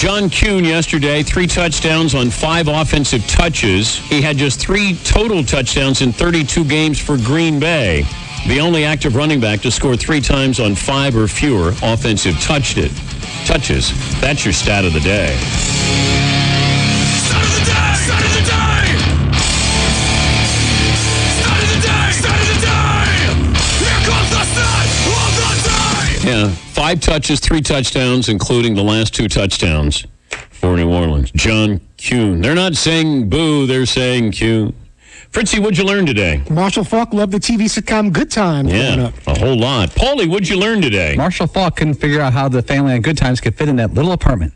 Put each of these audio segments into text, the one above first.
John Kuhn yesterday, three touchdowns on five offensive touches. He had just three total touchdowns in 32 games for Green Bay. The only active running back to score three times on five or fewer offensive touched it, touches. That's your stat of the day. Yeah, five touches, three touchdowns, including the last two touchdowns for New Orleans. John Kuhn. They're not saying boo, they're saying Kuhn. Fritzy, what'd you learn today? Marshall Faulk loved the TV sitcom Good Times. Yeah, a whole lot. Paulie, what'd you learn today? Marshall Faulk couldn't figure out how the family on Good Times could fit in that little apartment.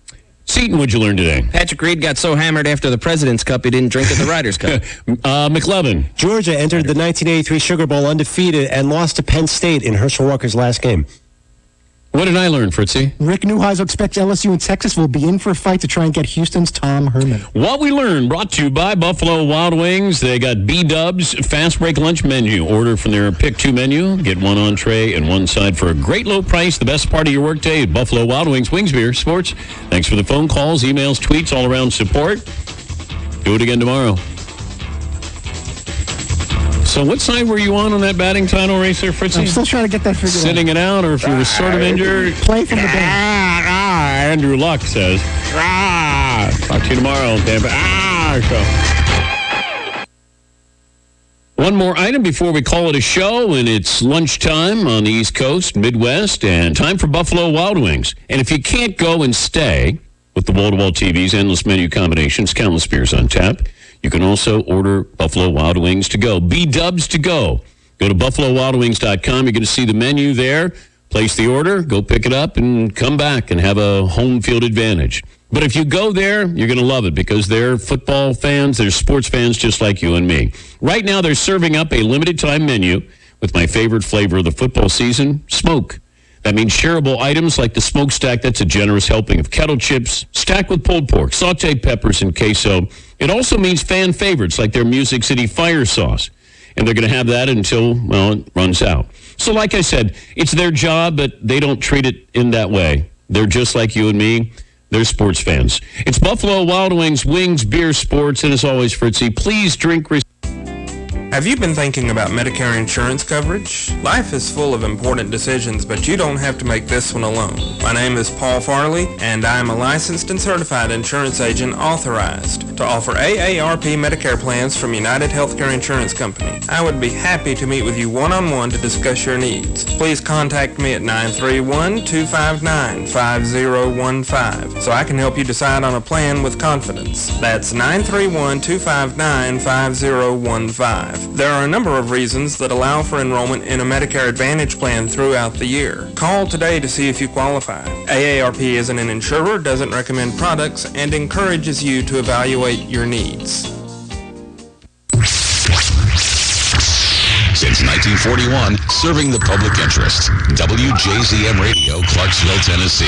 Seaton, what'd you learn today? Patrick Reed got so hammered after the President's Cup he didn't drink at the Ryder's Cup. Uh, McLevin. Georgia entered the 1983 Sugar Bowl undefeated and lost to Penn State in Herschel Walker's last game. What did I learn, Fritzy? Rick Neuheisel expects LSU and Texas will be in for a fight to try and get Houston's Tom Herman. What we learned brought to you by Buffalo Wild Wings. They got B Dubs fast break lunch menu. Order from their pick two menu. Get one entree and one side for a great low price. The best part of your workday at Buffalo Wild Wings, Wings Beer, Sports. Thanks for the phone calls, emails, tweets, all around support. Do it again tomorrow. So, what side were you on on that batting title race there, Fritzy? I'm still trying to get that figured Sitting it out, or if you were sort of injured? Play from the bench. Ah, ah, Andrew Luck says. Ah, talk to you tomorrow, Tampa. Ah, show. One more item before we call it a show, and it's lunchtime on the East Coast, Midwest, and time for Buffalo Wild Wings. And if you can't go and stay with the wall-to-wall TVs, endless menu combinations, countless beers on tap, you can also order Buffalo Wild Wings to go. B Dubs to go. Go to buffalowildwings.com. You're going to see the menu there. Place the order, go pick it up, and come back and have a home field advantage. But if you go there, you're going to love it because they're football fans, they're sports fans just like you and me. Right now, they're serving up a limited time menu with my favorite flavor of the football season smoke. That means shareable items like the smokestack. That's a generous helping of kettle chips, stacked with pulled pork, sauteed peppers, and queso. It also means fan favorites like their Music City fire sauce. And they're going to have that until, well, it runs out. So, like I said, it's their job, but they don't treat it in that way. They're just like you and me. They're sports fans. It's Buffalo Wild Wings, Wings, Beer, Sports, and as always, Fritzy, please drink Have you been thinking about Medicare insurance coverage? Life is full of important decisions, but you don't have to make this one alone. My name is Paul Farley, and I am a licensed and certified insurance agent authorized to offer AARP Medicare plans from United Healthcare Insurance Company. I would be happy to meet with you one-on-one to discuss your needs. Please contact me at 931-259-5015 so I can help you decide on a plan with confidence. That's 931-259-5015. There are a number of reasons that allow for enrollment in a Medicare Advantage plan throughout the year. Call today to see if you qualify. AARP isn't an insurer, doesn't recommend products, and encourages you to evaluate your needs. Since 1941, serving the public interest. WJZM Radio, Clarksville, Tennessee.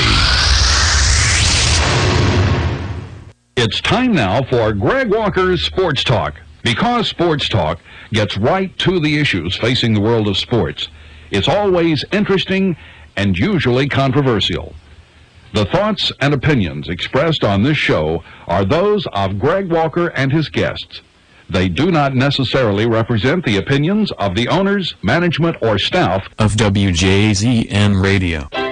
It's time now for Greg Walker's Sports Talk. Because Sports Talk gets right to the issues facing the world of sports, it's always interesting and usually controversial. The thoughts and opinions expressed on this show are those of Greg Walker and his guests. They do not necessarily represent the opinions of the owners, management, or staff of WJZM Radio.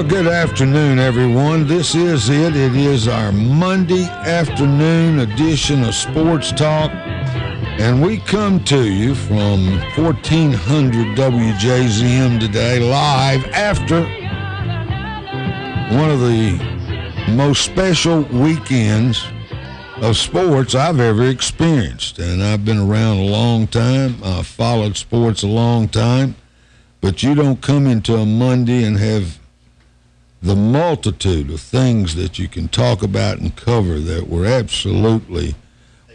Well, good afternoon, everyone. This is it. It is our Monday afternoon edition of Sports Talk. And we come to you from 1400 WJZM today, live after one of the most special weekends of sports I've ever experienced. And I've been around a long time, I've followed sports a long time. But you don't come into a Monday and have the multitude of things that you can talk about and cover that were absolutely,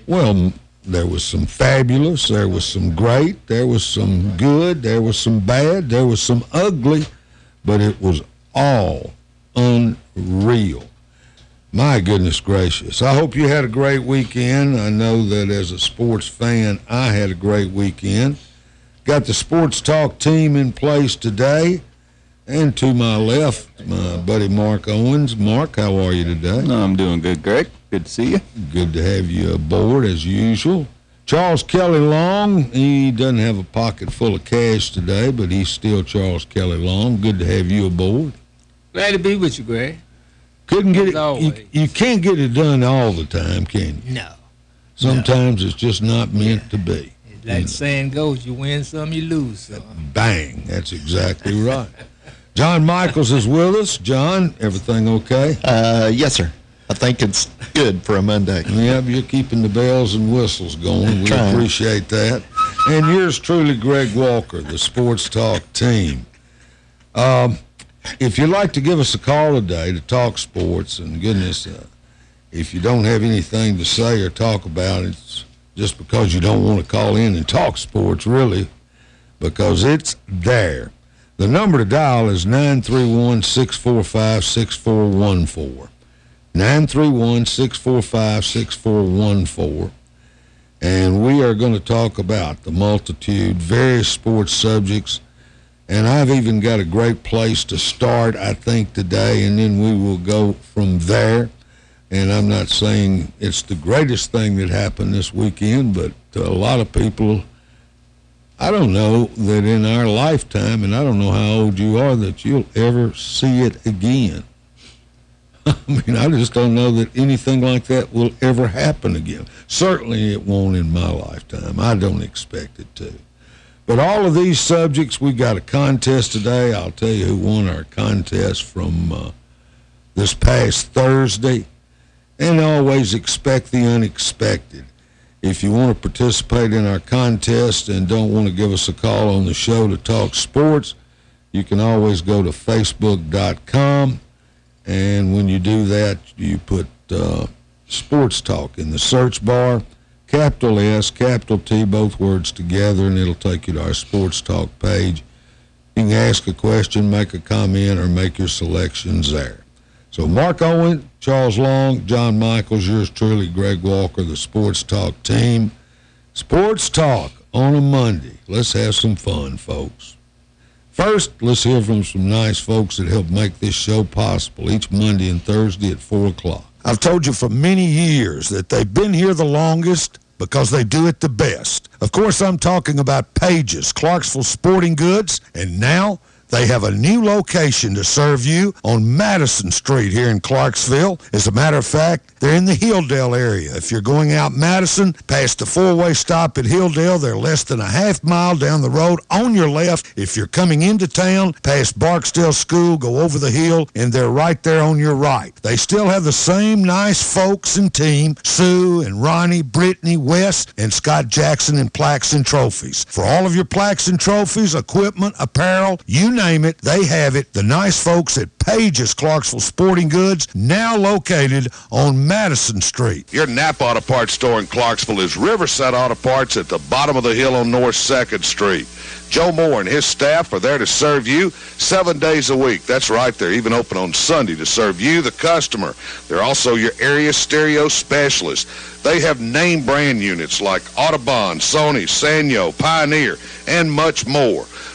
well, there was some fabulous, there was some great, there was some good, there was some bad, there was some ugly, but it was all unreal. My goodness gracious. I hope you had a great weekend. I know that as a sports fan, I had a great weekend. Got the Sports Talk team in place today. And to my left, my buddy Mark Owens. Mark, how are you today? I'm doing good, Greg. Good to see you. Good to have you aboard as usual. Charles Kelly Long, he doesn't have a pocket full of cash today, but he's still Charles Kelly Long. Good to have you aboard. Glad to be with you, Greg. Couldn't get As it. You, you can't get it done all the time, can you? No. Sometimes it's just not meant to be. Like the saying goes, you win some, you lose some. Bang. That's exactly right. John Michaels is with us. John, everything okay? Uh, yes, sir. I think it's good for a Monday. Yeah, you're keeping the bells and whistles going. We appreciate that. And yours truly, Greg Walker, the Sports Talk team. Um, if you'd like to give us a call today to talk sports, and goodness, uh, if you don't have anything to say or talk about, it's just because you don't want to call in and talk sports, really, because it's there. The number to dial is 931 645 6414. 931 645 6414. And we are going to talk about the multitude, various sports subjects. And I've even got a great place to start, I think, today, and then we will go from there. And I'm not saying it's the greatest thing that happened this weekend, but uh, a lot of people, I don't know that in our lifetime, and I don't know how old you are, that you'll ever see it again. I mean, I just don't know that anything like that will ever happen again. Certainly it won't in my lifetime. I don't expect it to. But all of these subjects, we got a contest today. I'll tell you who won our contest from uh, this past Thursday. And always expect the unexpected. If you want to participate in our contest and don't want to give us a call on the show to talk sports, you can always go to facebook.com and when you do that, you put uh, Sports Talk in the search bar, capital S, capital T, both words together, and it'll take you to our Sports Talk page. You can ask a question, make a comment, or make your selections there. So Mark Owen, Charles Long, John Michaels, yours truly, Greg Walker, the Sports Talk team. Sports Talk on a Monday. Let's have some fun, folks. First, let's hear from some nice folks that help make this show possible each Monday and Thursday at 4 o'clock. I've told you for many years that they've been here the longest because they do it the best. Of course, I'm talking about Pages, Clarksville Sporting Goods, and now they have a new location to serve you on Madison Street here in Clarksville. As a matter of fact, they're in the Hilldale area. If you're going out Madison, past the four-way stop at Hilldale, they're less than a half mile down the road on your left. If you're coming into town, past Barksdale School, go over the hill, and they're right there on your right. They still have the same nice folks and team, Sue and Ronnie, Brittany, Wes, and Scott Jackson in plaques and trophies. For all of your plaques and trophies, equipment, apparel, you name it, they have it. The nice folks at Pages Clarksville Sporting Goods, now located on Madison Street. Your Napa Auto Parts store in Clarksville is Riverside Auto Parts at the bottom of the hill on North 2nd Street. Joe Moore and his staff are there to serve you seven days a week. That's right, they're even open on Sunday to serve you, the customer. They're also your area stereo specialist. They have name brand units like Audubon, Sony, Sanyo, Pioneer, and much more.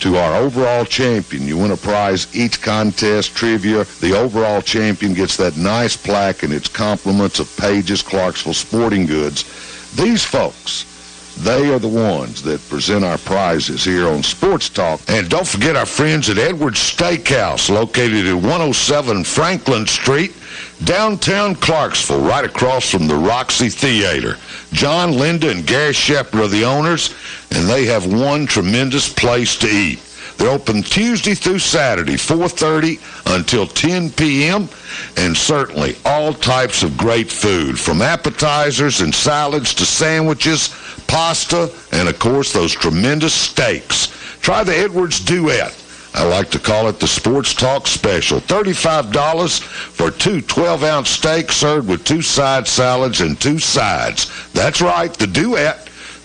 to our overall champion. You win a prize each contest, trivia. The overall champion gets that nice plaque and its compliments of Pages Clarksville Sporting Goods. These folks, they are the ones that present our prizes here on Sports Talk. And don't forget our friends at Edwards Steakhouse, located at 107 Franklin Street, downtown Clarksville, right across from the Roxy Theater. John, Linda, and Gary Shepard are the owners, and they have one tremendous place to eat. They're open Tuesday through Saturday, 4.30 until 10 p.m., and certainly all types of great food, from appetizers and salads to sandwiches, pasta, and of course those tremendous steaks. Try the Edwards Duet. I like to call it the Sports Talk Special. $35 for two 12-ounce steaks served with two side salads and two sides. That's right, the Duet.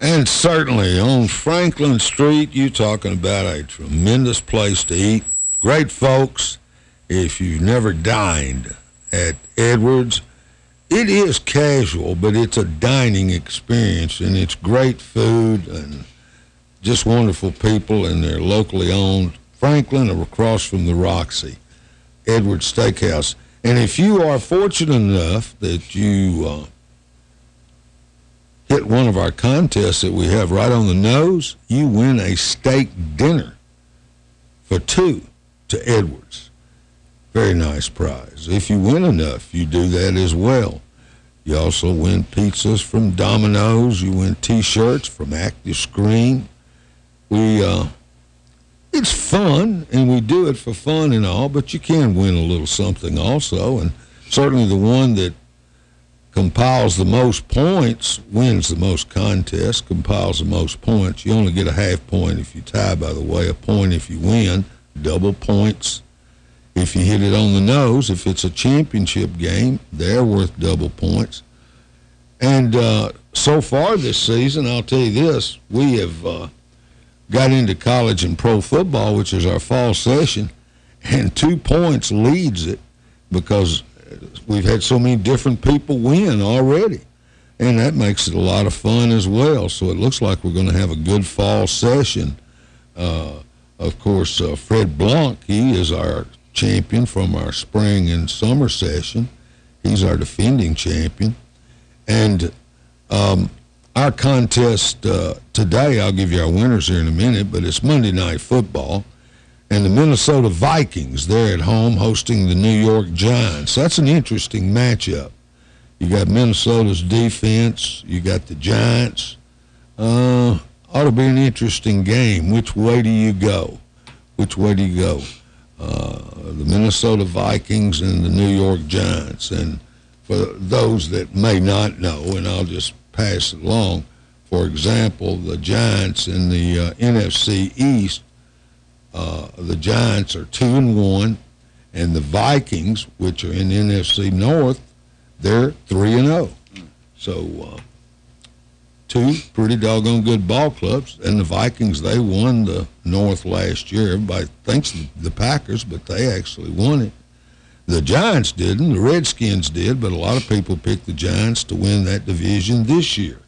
And certainly on Franklin Street, you're talking about a tremendous place to eat. Great folks. If you've never dined at Edwards, it is casual, but it's a dining experience, and it's great food and just wonderful people, and they're locally owned. Franklin or across from the Roxy, Edwards Steakhouse. And if you are fortunate enough that you uh, hit one of our contests that we have right on the nose, you win a steak dinner for two to Edwards. Very nice prize. If you win enough, you do that as well. You also win pizzas from Domino's. You win T-shirts from Active Screen. We, uh, it's fun, and we do it for fun and all, but you can win a little something also, and certainly the one that compiles the most points wins the most contests, compiles the most points. You only get a half point if you tie, by the way, a point if you win, double points if you hit it on the nose. If it's a championship game, they're worth double points. And uh, so far this season, I'll tell you this, we have uh, got into college and pro football, which is our fall session, and two points leads it because we've had so many different people win already. And that makes it a lot of fun as well. So it looks like we're going to have a good fall session. Uh, of course, uh, Fred Blanc, he is our champion from our spring and summer session. He's our defending champion. And um, our contest uh, today, I'll give you our winners here in a minute, but it's Monday Night Football and the Minnesota Vikings. They're at home hosting the New York Giants. That's an interesting matchup. You got Minnesota's defense. You got the Giants. Uh, ought to be an interesting game. Which way do you go? Which way do you go? Uh, the Minnesota Vikings and the New York Giants. And for those that may not know, and I'll just pass it along, for example, the Giants in the uh, NFC East uh, the Giants are two and one, and the Vikings, which are in NFC North, they're three and zero. So uh, two pretty doggone good ball clubs, and the Vikings they won the North last year. Everybody thinks the Packers, but they actually won it. The Giants didn't. The Redskins did, but a lot of people picked the Giants to win that division this year.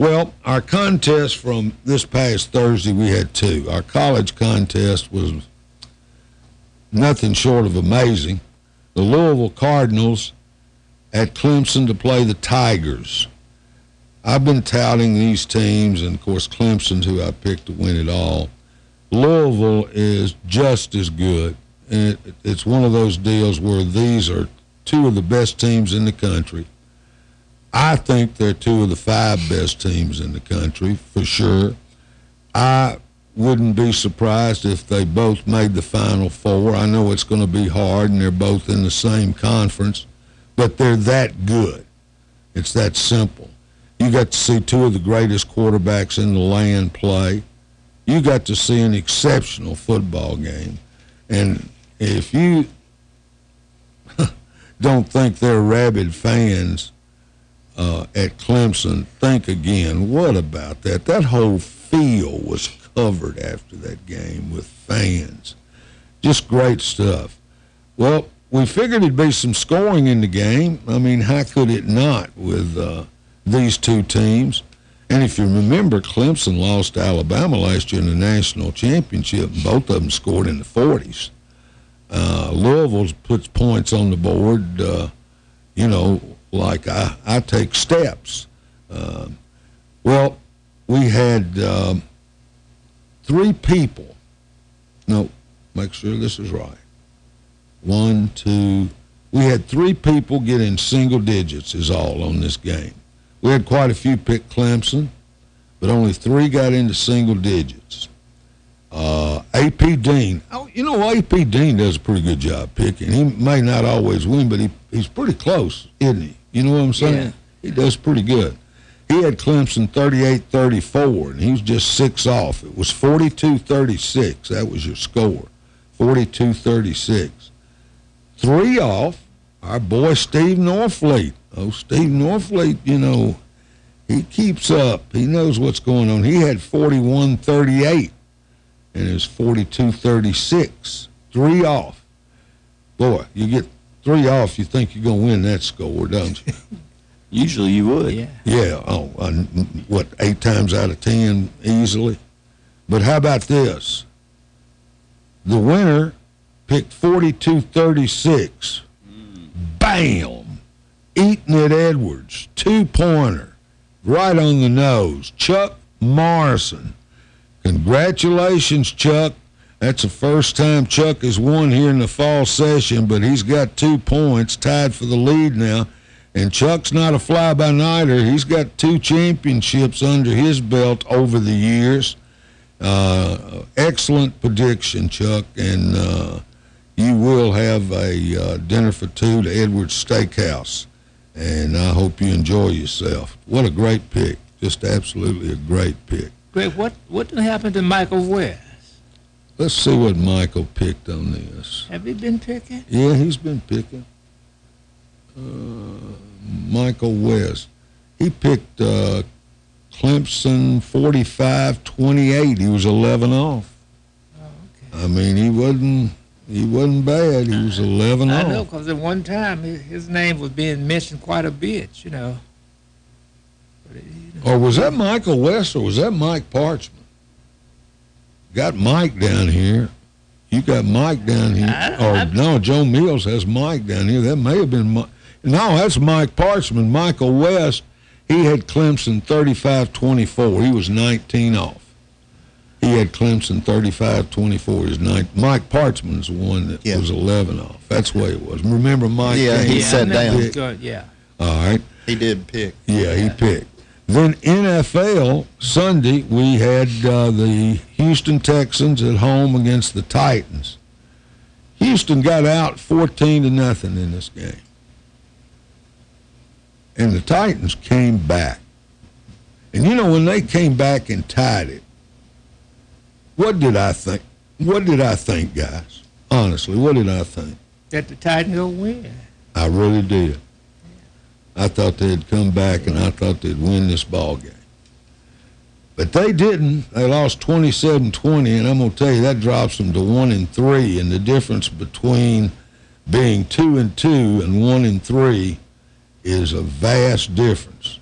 Well, our contest from this past Thursday, we had two. Our college contest was nothing short of amazing. The Louisville Cardinals at Clemson to play the Tigers. I've been touting these teams, and of course, Clemson's who I picked to win it all. Louisville is just as good. And it, it's one of those deals where these are two of the best teams in the country. I think they're two of the five best teams in the country for sure. I wouldn't be surprised if they both made the Final Four. I know it's going to be hard, and they're both in the same conference, but they're that good. It's that simple. You got to see two of the greatest quarterbacks in the land play. you got to see an exceptional football game. And if you don't think they're rabid fans uh, at Clemson, think again. What about that? That whole field was covered after that game with fans. Just great stuff. Well, we figured it'd be some scoring in the game. I mean, how could it not with uh, these two teams? And if you remember, Clemson lost to Alabama last year in the national championship. Both of them scored in the 40s. Uh, Louisville puts points on the board, uh, you know, like I, I take steps. Uh, well, we had um, three people. No, make sure this is right. One, two. We had three people get in single digits, is all on this game. We had quite a few pick Clemson, but only three got into single digits. Uh, AP Dean. Oh, you know, AP Dean does a pretty good job picking. He may not always win, but he, he's pretty close, isn't he? You know what I'm saying? Yeah. He does pretty good. He had Clemson 38-34, and he was just six off. It was 42-36. That was your score, 42-36. Three off, our boy Steve Norfleet. Oh, Steve Norfleet, you know, he keeps up. He knows what's going on. He had 41-38, and it was 42-36. Three off. Boy, you get three off, you think you're going to win that score, don't you? Usually you would. Yeah. Yeah, oh, uh, what, eight times out of ten easily? But how about this? The winner picked 42-36. Bam! Eating it Edwards, two-pointer, right on the nose. Chuck Morrison. Congratulations, Chuck. That's the first time Chuck has won here in the fall session, but he's got two points, tied for the lead now. And Chuck's not a fly-by-nighter. He's got two championships under his belt over the years. Uh, excellent prediction, Chuck, and uh, you will have a uh, dinner for two to Edwards Steakhouse. And I hope you enjoy yourself. What a great pick. Just absolutely a great pick. Greg, what what happened to Michael West? Let's see what Michael picked on this. Have he been picking? Yeah, he's been picking. Uh, Michael West. He picked uh, Clemson 45-28. He was 11 off. I mean, he wasn't he wasn't bad. He was 11 I off. know, because at one time his, his name was being mentioned quite a bit, you know. Or was that Michael West or was that Mike Parchman? Got Mike down here. You got Mike down here. or no, Joe Mills has Mike down here. That may have been Mike. No, that's Mike Parchman. Michael West, he had Clemson 35-24. He was 19 off. He had Clemson 35-24. His nine. Mike Parchman's the one that was 11 off. That's the way it was. Remember Mike? Yeah, he came- sat down. Good, yeah. All right. He did pick. Yeah, he picked. Then NFL Sunday we had uh, the Houston Texans at home against the Titans. Houston got out 14 to nothing in this game. And the Titans came back. And you know when they came back and tied it, what did I think? What did I think, guys? Honestly, what did I think? That the Titans will win. I really did. I thought they'd come back and I thought they'd win this ball game. But they didn't. They lost 27-20, and I'm going to tell you that drops them to 1 and 3, and the difference between being 2 and 2 and 1 and 3 is a vast difference.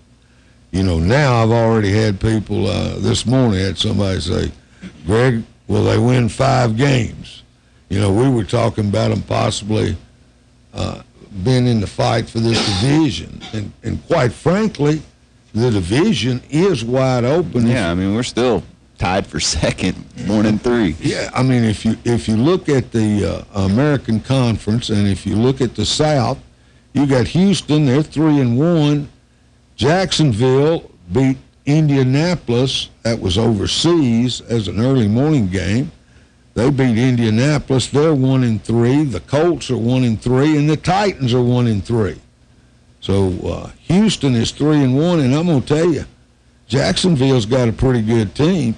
You know, now I've already had people uh, this morning had somebody say, "Greg, will they win 5 games?" You know, we were talking about them possibly uh, been in the fight for this division. And, and quite frankly, the division is wide open. Yeah, I mean we're still tied for second, one and three. Yeah, I mean, if you if you look at the uh, American Conference and if you look at the South, you got Houston. They're three and one. Jacksonville beat Indianapolis. That was overseas as an early morning game. They beat Indianapolis. They're one and three. The Colts are one and three, and the Titans are one and three. So uh, Houston is three and one, and I'm gonna tell you, Jacksonville's got a pretty good team.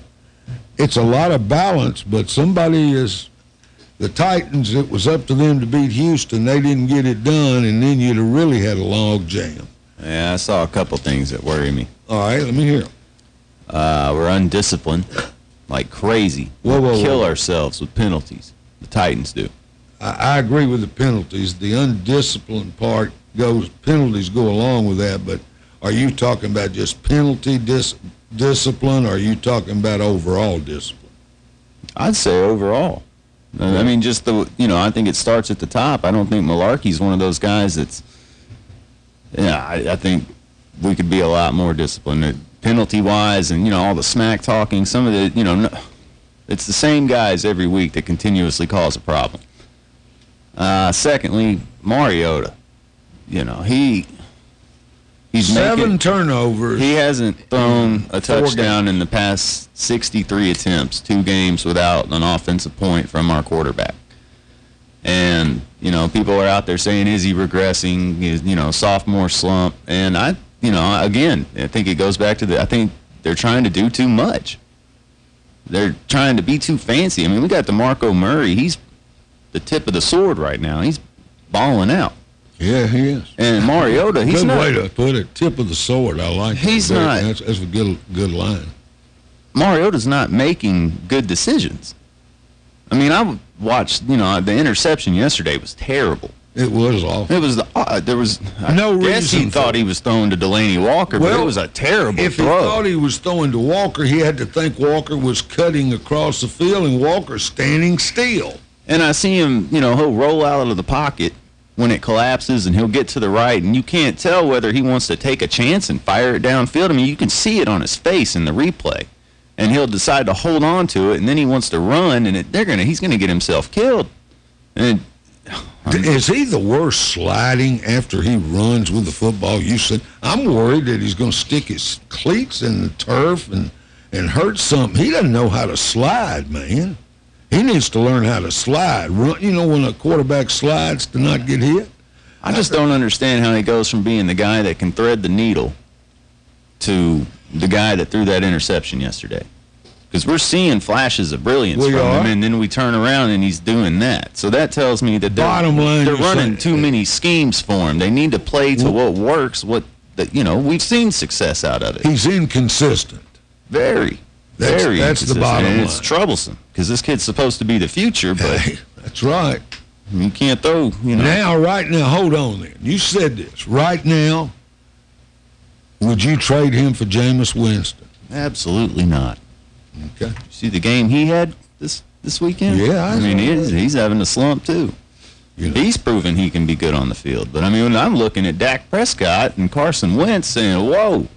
it's a lot of balance, but somebody is the Titans. It was up to them to beat Houston. They didn't get it done, and then you'd have really had a log jam. Yeah, I saw a couple things that worry me. All right, let me hear. Uh, we're undisciplined, like crazy. Whoa, whoa, kill whoa. ourselves with penalties. The Titans do. I, I agree with the penalties. The undisciplined part goes. Penalties go along with that, but are you talking about just penalty dis, discipline? Or are you talking about overall discipline? I'd say overall. I mean, just the you know, I think it starts at the top. I don't think Mularkey's one of those guys that's. Yeah, I, I think we could be a lot more disciplined, penalty wise, and you know all the smack talking. Some of the you know, no, it's the same guys every week that continuously cause a problem. Uh, secondly, Mariota, you know he he's Seven making, turnovers. he hasn't thrown a touchdown in the past 63 attempts, two games without an offensive point from our quarterback. And, you know, people are out there saying, is he regressing? Is, you know, sophomore slump. And I, you know, again, I think it goes back to the, I think they're trying to do too much. They're trying to be too fancy. I mean, we got DeMarco Murray. He's the tip of the sword right now. He's balling out. Yeah, he is. And Mariota, he's good not. way to put it. Tip of the sword. I like. that. He's Very- not- That's, that's a good good line. Mariota's not making good decisions. I mean, I watched, you know, the interception yesterday was terrible. It was awful. It was the uh, there was No I guess he thought he was throwing to Delanie Walker, but it was a terrible If he thought he was throwing to Walker, he had to think Walker was cutting across the field, and Walker's standing still. And I see him, you know, he'll roll out of the pocket when it collapses and he'll get to the right and you can't tell whether he wants to take a chance and fire it downfield. I mean, you can see it on his face in the replay. And he'll decide to hold on to it and then he wants to run and it, they're going to he's going to get himself killed. And Is he the worst sliding after he runs with the football? You said I'm worried that he's going to stick his cleats in the turf and and hurt something. He doesn't know how to slide, man. He needs to learn how to slide. Run, you know, when a quarterback slides to not get hit. I just don't understand how he goes from being the guy that can thread the needle to the guy that threw that interception yesterday. Because we're seeing flashes of brilliance We from are. him, and then we turn around and he's doing that. So that tells me that they're, Bottom line, they're running too many schemes for him. They need to play to what works. What that you know we've seen success out of it. He's inconsistent. Very, That's- very. that's the bottom and It's troublesome because this kid's supposed to be the future, but That's right. you can't throw. You know, Now, right now, hold on then. You said this. Right now, would you trade him for Jameis Winston? Absolutely not. Okay. See the game he had this this weekend? Yeah, I I, mean he's, he's having a slump too. He's proven he can be good on the field. But I mean, when I'm looking at Dak Prescott and Carson Wentz, saying, "Whoa,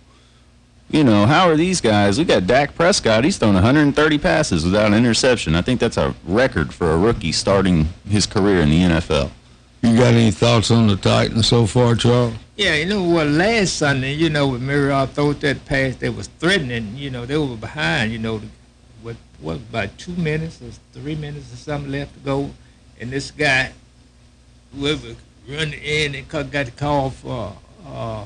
you know, how are these guys? We got Dak Prescott. He's thrown 130 passes without an interception. I think that's a record for a rookie starting his career in the NFL." You got any thoughts on the Titans so far, Charles? Yeah, you know what? Last Sunday, you know, when Marriott threw that pass, they was threatening. You know, they were behind. You know, what what about two minutes or three minutes or something left to go, and this guy, whoever run in and got called for, uh,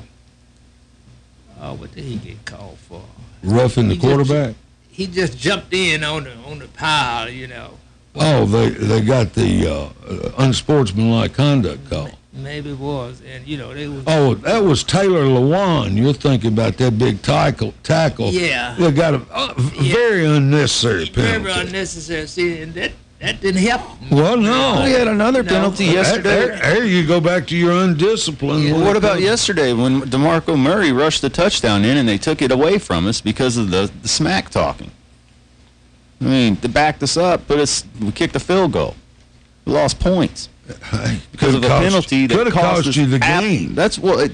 uh, what did he get called for? Roughing the He just- quarterback? He just jumped in on the on the pile. You know, Oh, they they got the uh, unsportsmanlike conduct call. maybe it was, and you know they was. Oh, that was Taylor Lewan. You're thinking about that big tackle. Tackle. Yeah. They got a uh, very unnecessary penalty. Very unnecessary. See, and that that didn't help. Well, no. He had another penalty yesterday. There, there you go back to your undisciplined. Well, what about yesterday when DeMarco Murray rushed the touchdown in and they took it away from us because of the, the smack talking? I mean, they backed us up, but us we kicked a field goal. We lost points because of a cost- penalty that cost, cost us you the game. That's what. It,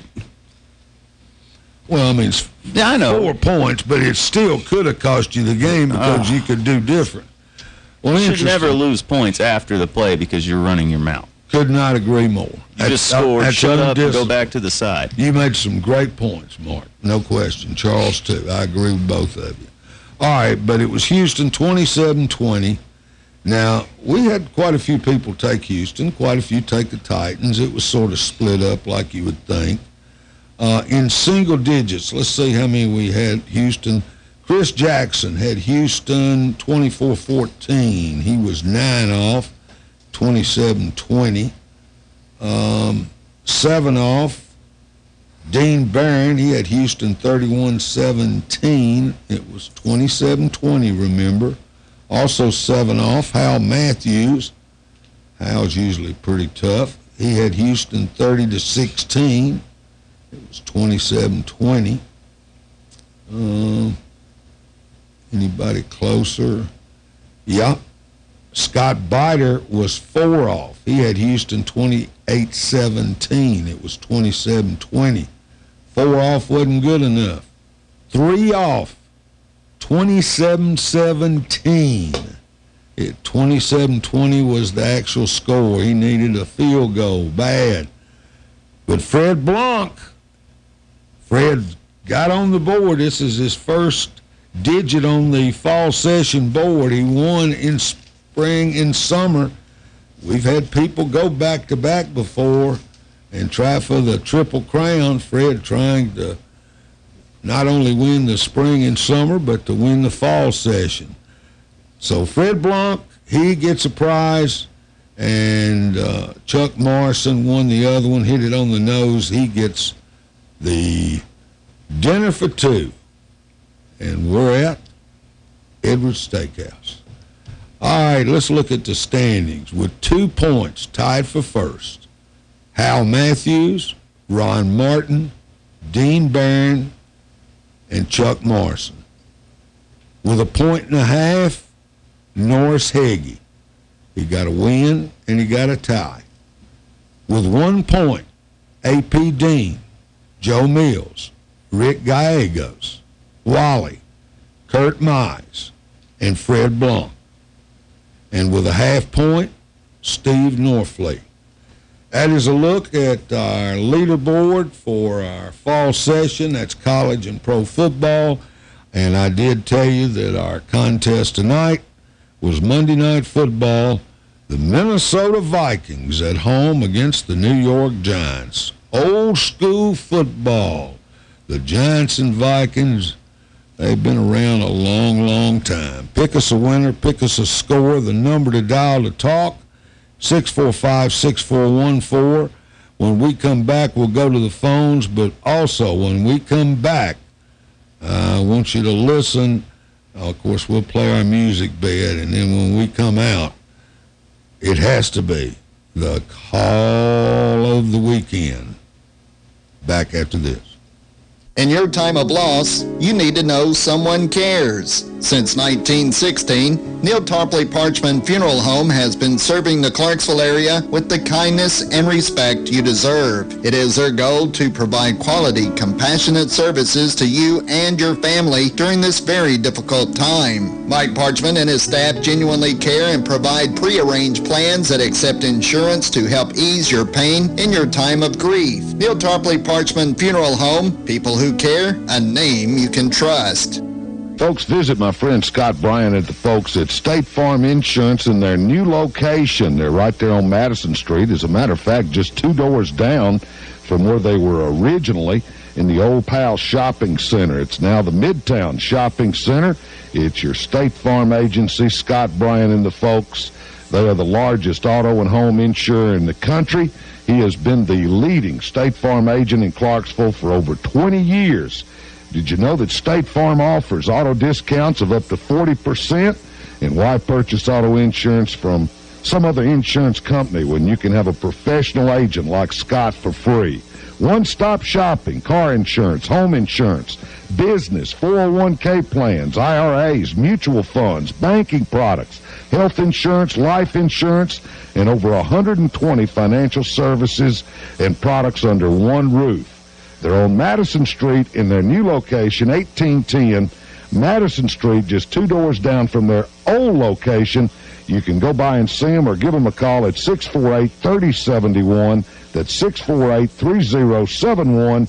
Well, I mean, it's yeah, I know. four points, but it still could have cost you the game ah. because you could do different. Well, you should never lose points after the play because you're running your mouth. Could not agree more. You just That's- uh, scored, that's shut up, and go back to the side. You made some great points, Mark. No question. Charles, too. I agree with both of you. All right, but it was Houston 27 20. Now, we had quite a few people take Houston, quite a few take the Titans. It was sort of split up like you would think. Uh, in single digits, let's see how many we had. Houston Chris Jackson had Houston 24 14. He was nine off, 27 20. Um, seven off, Dean Barron, he had Houston 31 17. It was 27 20, remember. Also, seven off, Hal Matthews. Hal's usually pretty tough. He had Houston 30 to 16. It was 27 20. Um, anybody closer? Yeah. Scott Bider was four off. He had Houston 28 17. It was 27 20. Four off wasn't good enough. Three off, 27 17. It 27 20 was the actual score. He needed a field goal bad. But Fred Blanc, Fred got on the board. This is his first digit on the fall session board. He won in spring and summer. We've had people go back to back before and try for the triple crown. Fred trying to not only win the spring and summer, but to win the fall session. So Fred Blanc, he gets a prize, and uh, Chuck Morrison won the other one, hit it on the nose. He gets the dinner for two, and we're at Edwards Steakhouse. All right, let's look at the standings. With two points, tied for first, Hal Matthews, Ron Martin, Dean Barron, and Chuck Morrison. With a point and a half, Norris Heggie. He got a win and he got a tie. With one point, A.P. Dean, Joe Mills, Rick Gallegos, Wally, Kurt Mize, and Fred Blanc. And with a half point, Steve Norfleet. That is a look at our leaderboard for our fall session. That's college and pro football. And I did tell you that our contest tonight was Monday Night Football, the Minnesota Vikings at home against the New York Giants. Old school football. The Giants and Vikings, they've been around a long, long time. Pick us a winner, pick us a score. The number to dial to talk, 645 6414. When we come back, we'll go to the phones, but also when we come back, uh, I want you to listen. Uh, of course, we'll play our music bed, and then when we come out, it has to be the call of the weekend. Back after this. In your time of loss, you need to know someone cares. Since 1916, Neal Tarpley Parchman Funeral Home has been serving the Clarksville area with the kindness and respect you deserve. It is their goal to provide quality, compassionate services to you and your family during this very difficult time. Mike Parchman and his staff genuinely care and provide prearranged plans that accept insurance to help ease your pain in your time of grief. Neal Tarpley Parchman Funeral Home, people who care, a name you can trust. Folks, visit my friend Scott Bryan at the folks at State Farm Insurance in their new location. They're right there on Madison Street. As a matter of fact, just two doors down from where they were originally in the old Pal Shopping Center. It's now the Midtown Shopping Center. It's your State Farm agency, Scott Bryan and the folks. They are the largest auto and home insurer in the country. He has been the leading State Farm agent in Clarksville for over 20 years. Did you know that State Farm offers auto discounts of up to 40%? And why purchase auto insurance from some other insurance company when you can have a professional agent like Scott for free? One-stop shopping, car insurance, home insurance, business, 401k plans, IRAs, mutual funds, banking products, health insurance, life insurance, and over 120 financial services and products under one roof. They're on Madison Street in their new location, 1810 Madison Street, just two doors down from their old location. You can go by and see them or give them a call at 648 3071. That's 648 3071.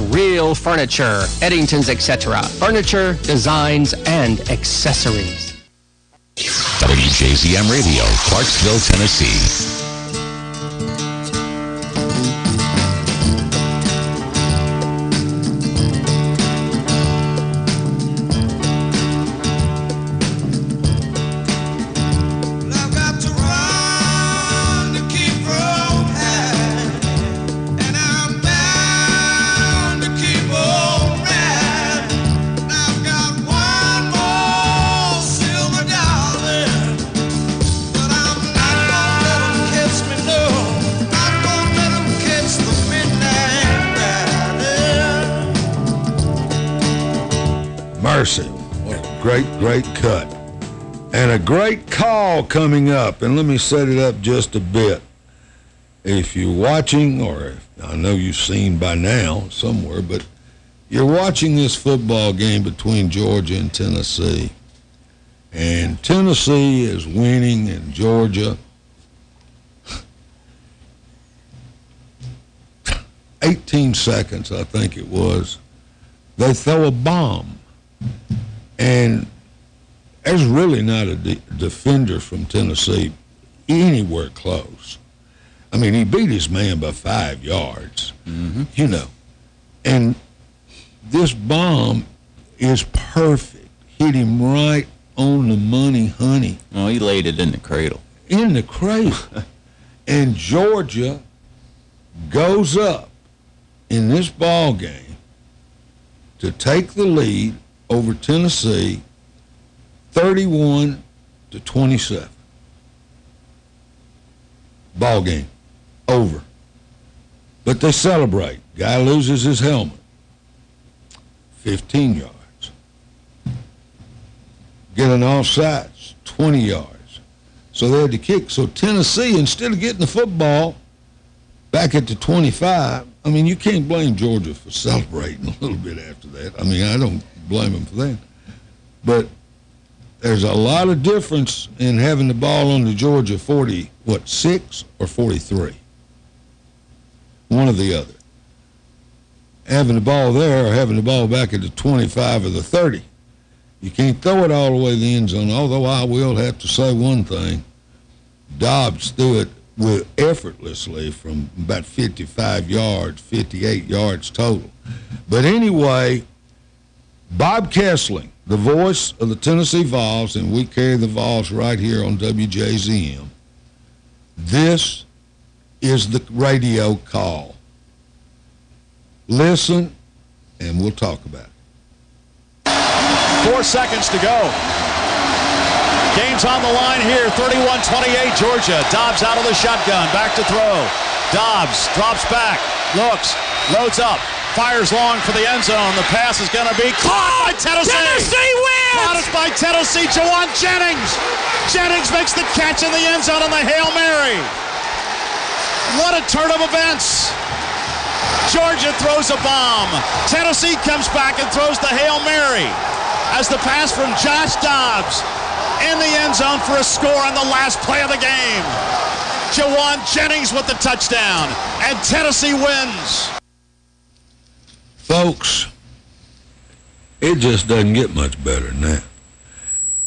real furniture, Eddington's Etc. Furniture, designs, and accessories. WJZM Radio, Clarksville, Tennessee. Great, great cut. And a great call coming up. And let me set it up just a bit. If you're watching, or I know you've seen by now somewhere, but you're watching this football game between Georgia and Tennessee. And Tennessee is winning, and Georgia. 18 seconds, I think it was. They throw a bomb. And there's really not a de- defender from Tennessee anywhere close. I mean, he beat his man by five yards, mm-hmm. you know. And this bomb is perfect. Hit him right on the money, honey. Oh, he laid it in the cradle. In the cradle. and Georgia goes up in this ball game to take the lead over Tennessee 31 to 27. Ball game over. But they celebrate. Guy loses his helmet. 15 yards. Get an offsides, 20 yards. So they had to kick. So Tennessee, instead of getting the football back at the 25, I mean, you can't blame Georgia for celebrating a little bit after that. I mean, I don't blame them for that. But there's a lot of difference in having the ball on the Georgia 40, what, 6 or 43? One or the other. Having the ball there or having the ball back at the 25 or the 30. You can't throw it all the way to the end zone, although I will have to say one thing. Dobbs threw it with effortlessly from about 55 yards, 58 yards total. But anyway, Bob Kesling, the voice of the Tennessee Vols, and we carry the Vols right here on WJZM. This is the radio call. Listen, and we'll talk about it. Four seconds to go. Game's on the line here. 31-28 Georgia. Dobbs out of the shotgun. Back to throw. Dobbs drops back. Looks. Loads up. Fires long for the end zone. The pass is going to be caught by Tennessee. Tennessee wins! Caught by Tennessee. Jauan Jennings. Jennings makes the catch in the end zone on the Hail Mary. What a turn of events. Georgia throws a bomb. Tennessee comes back and throws the Hail Mary as the pass from Josh Dobbs in the end zone for a score on the last play of the game. Jauan Jennings with the touchdown, and Tennessee wins. Folks, it just doesn't get much better than that.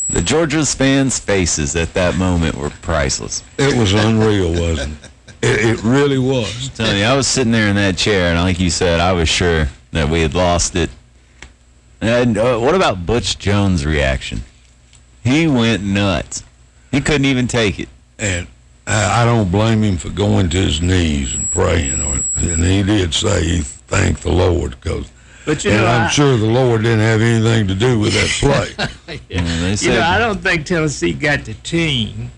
The Georgia's fans' faces at that moment were priceless. It was unreal, wasn't it? It, it really was. I'm telling you, I was sitting there in that chair, and like you said, I was sure that we had lost it. And uh, what about Butch Jones' reaction? He went nuts. He couldn't even take it. And I, I don't blame him for going to his knees and praying. Or, and he did say he thanked the Lord because. But, you and know, I'm I- sure the Lord didn't have anything to do with that play. you know, I don't think Tennessee got the team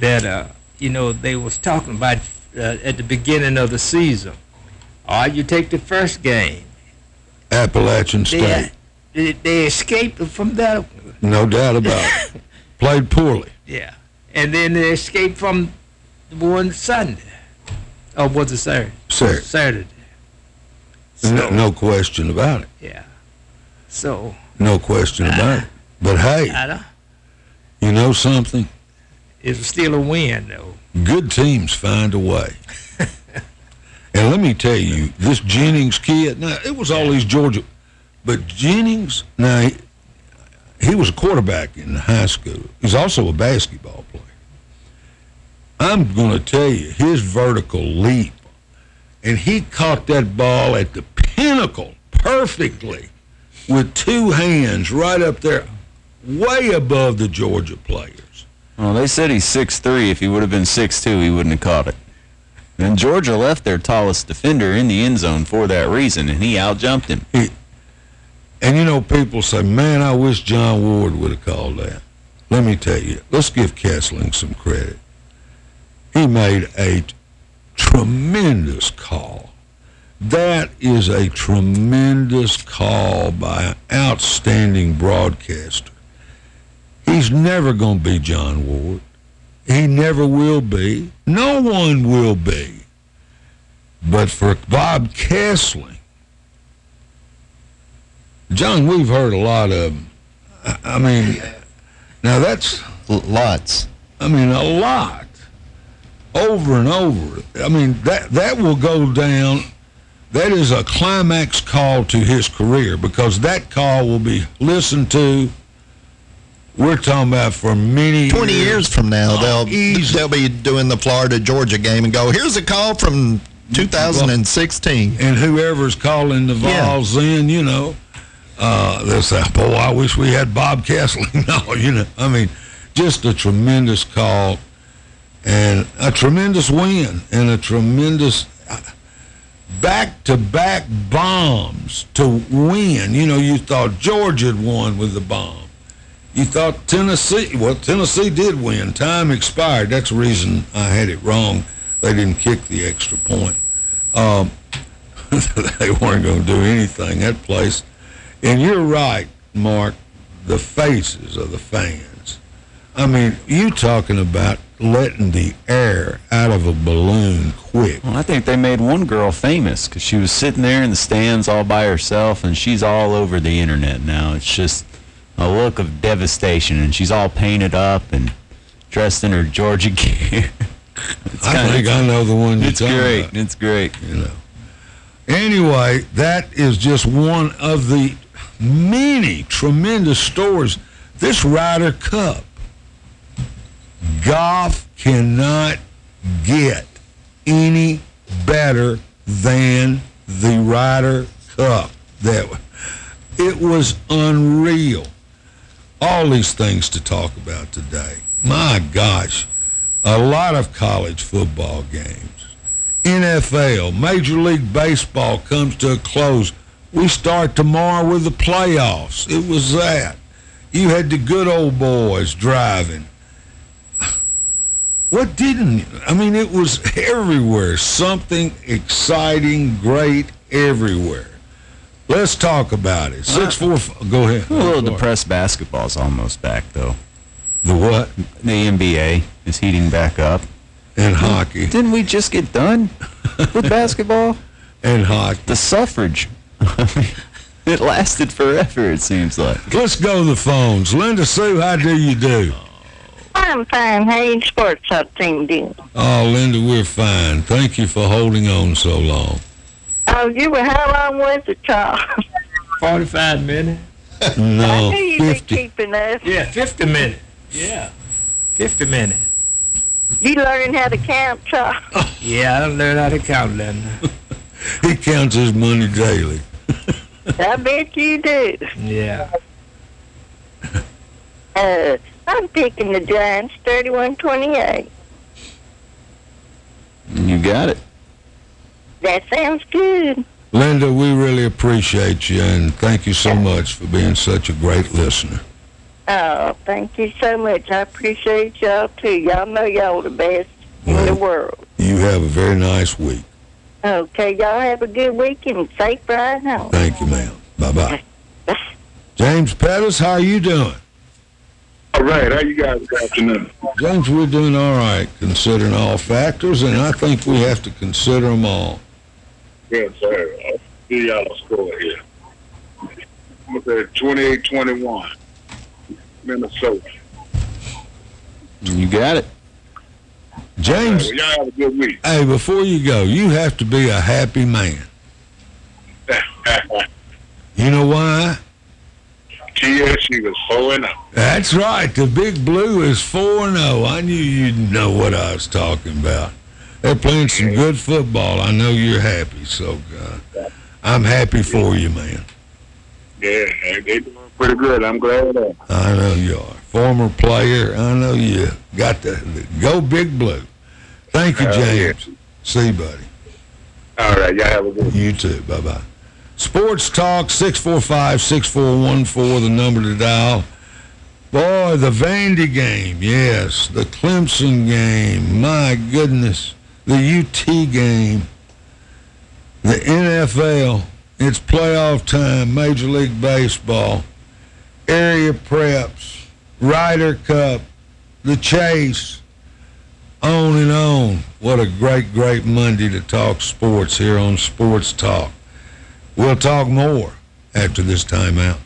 that uh, you know they was talking about uh, at the beginning of the season. Or you take the first game. Appalachian State. They, they escaped from that. No doubt about it. Played poorly. Yeah. And then they escaped from the one Sunday. Oh, was it Saturday? Saturday. Saturday. No, no question about it. Yeah. So, No question about it. But hey, I don't, you know something? it was still a win, though. Good teams find a way. and let me tell you, this Jennings kid, now, it was all these Georgia, but Jennings, now, he, he was a quarterback in high school. He's also a basketball. I'm going to tell you, his vertical leap, and he caught that ball at the pinnacle perfectly with two hands right up there, way above the Georgia players. Well, they said he's 6'3". If he would have been 6'2", he wouldn't have caught it. And Georgia left their tallest defender in the end zone for that reason, and he outjumped him. He, And you know, people say, man, I wish John Ward would have called that. Let me tell you, let's give Kesling some credit. He made a tremendous call. That is a tremendous call by an outstanding broadcaster. He's never going to be John Ward. He never will be. No one will be. But for Bob Kesling, John, we've heard a lot of them. I, I mean, now that's lots. I mean, a lot, over and over. I mean, that that will go down. That is a climax call to his career because that call will be listened to. We're talking about for many 20 years from now, Oh, they'll they'll be doing the Florida Georgia game and go, here's a call from 2016. and whoever's calling the Yeah. in, you know, uh, they'll say, boy, I wish we had Bob Kesling. no, you know, I mean, just a tremendous call and a tremendous win and a tremendous uh, back-to-back bombs to win. You know, you thought Georgia had won with the bomb. You thought Tennessee, well, Tennessee did win. Time expired. That's the reason I had it wrong. They didn't kick the extra point. Um, they weren't going to do anything, that place. And you're right, Mark, the faces of the fans. I mean, you talking about letting the air out of a balloon quick. Well, I think they made one girl famous because she was sitting there in the stands all by herself, and she's all over the internet now. It's just a look of devastation, and she's all painted up and dressed in her Georgia gear. It's I think I know the one you're It's talking great. about. It's great. You know. Anyway, that is just one of the many tremendous stories. This Ryder Cup, golf cannot get any better than the Ryder Cup. That it was unreal. All these things to talk about today. My gosh, a lot of college football games. NFL, Major League Baseball comes to a close. We start tomorrow with the playoffs. It was that. You had the good old boys driving. What didn't? I mean, it was everywhere. Something exciting, great everywhere. Let's talk about it. Six uh, four. f- Go ahead. I'm a little depressed basketball's almost back, though. The what? The NBA is heating back up. And hockey. Didn't we just get done with basketball? And hockey. The suffrage. It lasted forever, it seems like. Let's go to the phones. Linda Sue, how do you do? I'm fine. How you sports hub team doing? Oh, Linda, we're fine. Thank you for holding on so long. Oh, you were how long was it, Charles? 45 minutes. I No, knew you'd be 50. keeping us. Yeah, 50 minutes. Yeah. 50 minutes. You learning how to count, Charles? Yeah, I done learned how to count that now. He counts his money daily. I bet you do. Yeah. Uh, I'm picking the Giants 31-28. You got it. That sounds good. Linda, we really appreciate you and thank you so much for being such a great listener. Oh, thank you so much. I appreciate y'all too. Y'all know y'all the best in the world. You have a very nice week. Okay, y'all have a good weekend and safe ride home. Thank you, ma'am. Bye bye. James Pettis, how are you doing? All right, how you guys this afternoon? James, we're doing all right considering all factors, and I think we have to consider them all. Good, sir. I'll see y'all score here. I'm going to say 28-21, Minnesota. You got it. James, Well, y'all have a good week. hey, before you go, you have to be a happy man. You know why? TSU was 4 and 0. That's right. The Big Blue is 4 0. I knew you'd know what I was talking about. They're playing some good football. I know you're happy, so uh, I'm happy for you, man. Yeah, they they doing pretty good. I'm glad of that. I know you are. Former player, I know you got the, the go Big Blue. Thank you, Oh, yeah. James. See you, buddy. All right, y'all have a good one. You too. Bye bye. Sports Talk 645 6414, the number to dial. Boy, the Vandy game, yes. The Clemson game, my goodness. The UT game. The NFL, it's playoff time, Major League Baseball, area preps, Ryder Cup, the Chase, on and on. What a great, great Monday to talk sports here on Sports Talk. We'll talk more after this timeout.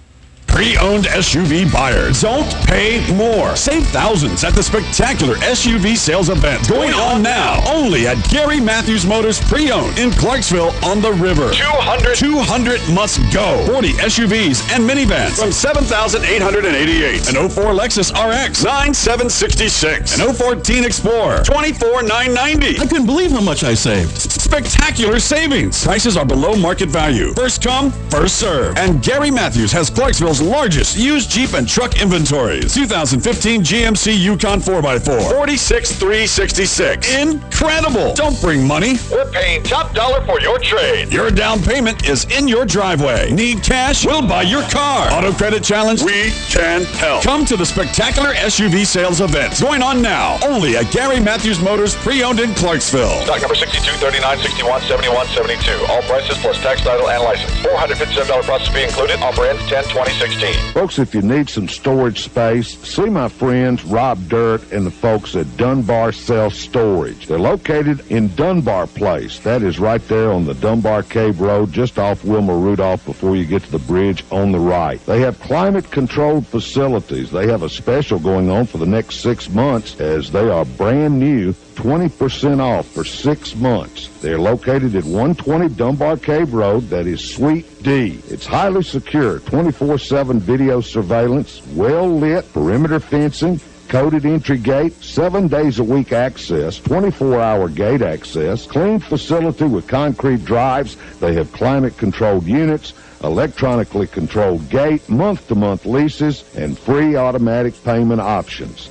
Pre-owned SUV buyers, don't pay more. Save thousands at the spectacular SUV sales event going on now only at Gary Mathews Motors Pre-Owned in Clarksville on the river. 200 200 must go. 40 SUVs and minivans from 7,888. An 04 Lexus RX 9766. An 014 Explorer 24,990. I couldn't believe how much I saved. Spectacular savings. Prices are below market value. First come, first serve. And Gary Mathews has Clarksville's largest used Jeep and truck inventories. 2015 GMC Yukon 4x4. 46366. Incredible. Don't bring money. We're paying top dollar for your trade. Your down payment is in your driveway. Need cash? We'll buy your car. Auto credit challenge? We can help. Come to the spectacular SUV sales event going on now only at Gary Mathews Motors pre-owned in Clarksville. Stock number 62, 39, 61, 71, 72. All prices plus tax, title, and license. $457 process fee included. Offer ends 10 2016. Folks, if you need some storage space, see my friends Rob Dirt and the folks at Dunbar Self Storage. They're located in Dunbar Place. That is right there on the Dunbar Cave Road, just off Wilma Rudolph before you get to the bridge on the right. They have climate controlled facilities. They have a special going on for the next six months as they are brand new 20% off for six months. They're located at 120 Dunbar Cave Road. That is Suite D. It's highly secure, 24-7 video surveillance, well-lit perimeter fencing, coded entry gate, seven days a week access, 24-hour gate access, clean facility with concrete drives. They have climate-controlled units, electronically controlled gate, month-to-month leases, and free automatic payment options.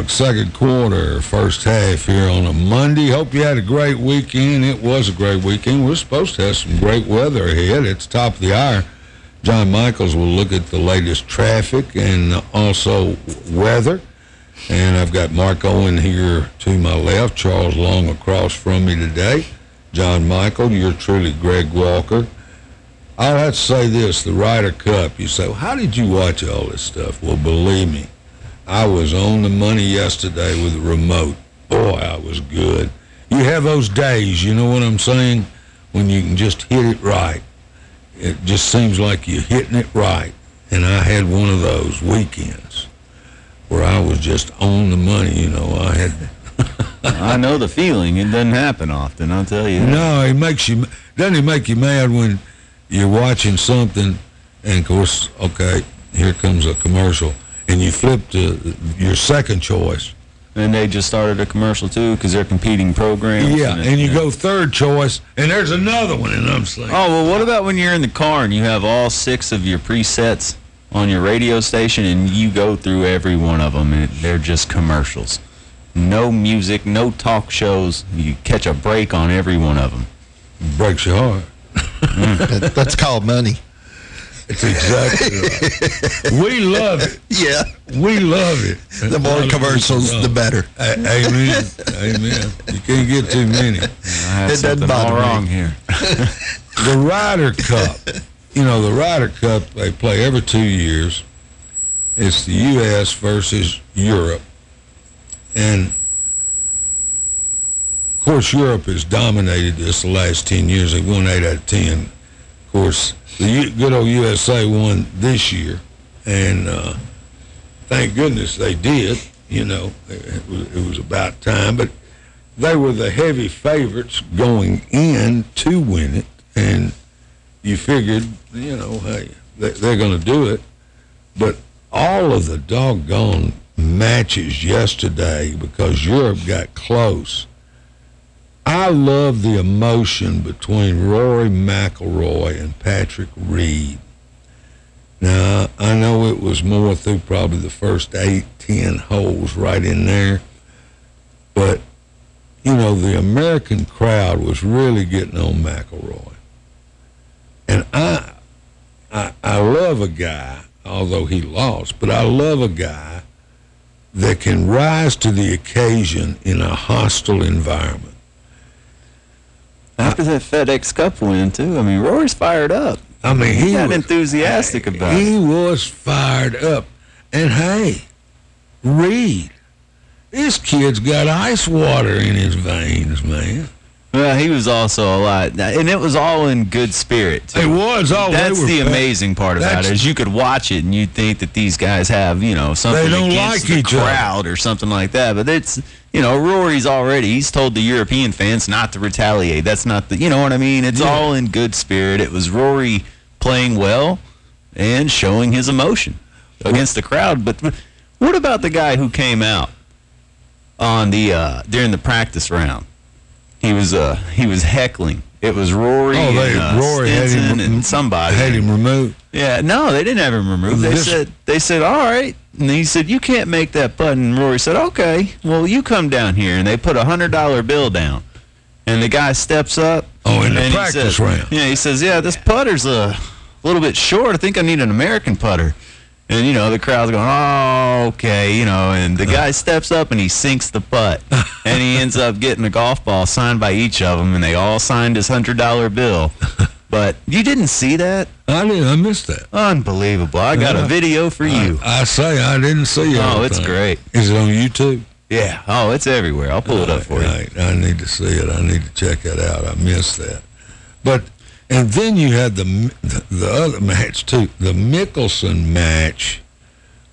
Talk, second quarter, first half here on a Monday. Hope you had a great weekend. It was a great weekend. We're supposed to have some great weather ahead. It's top of the hour. John Michaels will look at the latest traffic and also weather. And I've got Mark Owen here to my left, Charles Long across from me today. John Michael, you're truly Greg Walker. I'll have to say this, the Ryder Cup. You say, well, how did you watch all this stuff? Well, believe me, I was on the money yesterday with the remote. Boy, I was good. You have those days, you know what I'm saying, when you can just hit it right. It just seems like you're hitting it right. And I had one of those weekends where I was just on the money, you know. I had I know the feeling. It doesn't happen often, I'll tell you. No, it makes you. Doesn't it make you mad when you're watching something, and of course, okay, here comes a commercial, and you flip to your second choice. And they just started a commercial too because they're competing programs. Yeah, it- and you go third choice, and there's another one, and I'm saying, Oh well, what about when you're in the car and you have all six of your presets on your radio station and you go through every one of them and they're just commercials, no music, no talk shows. You catch a break on every one of them. breaks your heart. That- that's called money. It's exactly right. We love it. Yeah. We love it. The more commercials, the better. A- Amen. Amen. You can't get too many. I It doesn't something all bother me. wrong here. the Ryder Cup. You know, the Ryder Cup, they play every two years. It's the U.S. versus Europe. And, of course, Europe has dominated this the last 10 years. They've won 8 out of 10. Of course, the good old USA won this year. And uh, thank goodness they did. You know, it was, it was about time. But they were the heavy favorites going in to win it. And you figured, you know, hey, they- they're going to do it. But all of the doggone matches yesterday, because Europe got close, I love the emotion between Rory McIlroy and Patrick Reed. Now, I know it was more through probably the first eight, ten holes right in there, but you know, the American crowd was really getting on McIlroy. And I, I, I love a guy, although he lost, but I love a guy that can rise to the occasion in a hostile environment. After that FedEx Cup win too, I mean Rory's fired up. I mean, he got was- enthusiastic about it. He was fired up. And hey, Reed, this kid's got ice water in his veins, man. Well, he was also a lot, and it was all in good spirit. Too. It was. Oh, That's the amazing part about That's- it is you could watch it and you'd think that these guys have you know something They don't against like the each other. crowd or something like that. But it's you know Rory's already he's told the European fans not to retaliate. That's not the you know what I mean. It's all in good spirit. It was Rory playing well and showing his emotion against the crowd. But what about the guy who came out on the uh, during the practice round? He was uh he was heckling. It was Rory, Oh, they- and, uh, Rory had him- and somebody. Had him removed. Yeah, no, they didn't have him removed. They This- said they said all right, and he said you can't make that putt. And Rory said okay, well you come down here, and they put a hundred dollar bill down, and the guy steps up. Oh, in the he practice says- round. Yeah, he says yeah, this putter's a little bit short. I think I need an American putter. And you know the crowd's going, oh, okay, you know, and the guy steps up and he sinks the putt, and he ends up getting a golf ball signed by each of them, and they all signed his hundred dollar bill. But you didn't see that? I didn't. I missed that. Unbelievable! I got a video for you. I say I didn't see it. Oh, it's great. Is it on YouTube? Yeah. Oh, it's everywhere. I'll pull it up for you. Right. I need to see it. I need to check it out. I missed that. But and then you had the the, the other match too. The Mickelson match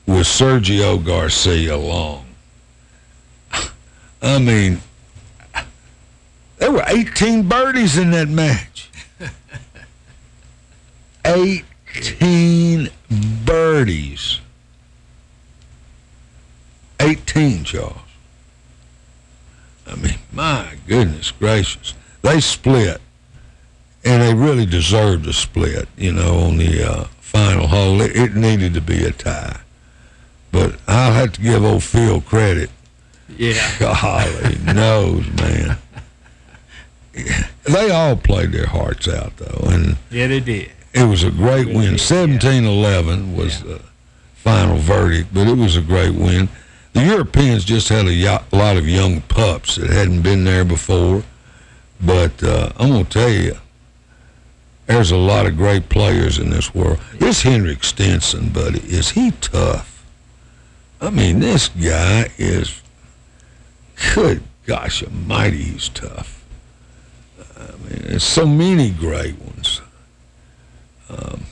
with Sergio Garcia Long. I mean, there were 18 birdies in that match. 18 birdies. 18, Charles. I mean, my goodness gracious. They split, and they really deserved a split, you know, on the uh, final hole. It, it needed to be a tie. But I'll have to give old Phil credit. Yeah. Golly knows, man. They all played their hearts out, though, and Yeah, they did. it was a great win. 17-11 was the final verdict, but it was a great win. The Europeans just had a lot of young pups that hadn't been there before. But uh, I'm going to tell you, there's a lot of great players in this world. This Henrik Stenson, buddy, is he tough? I mean, this guy is, good gosh almighty, he's tough. I mean, there's so many great ones. Um,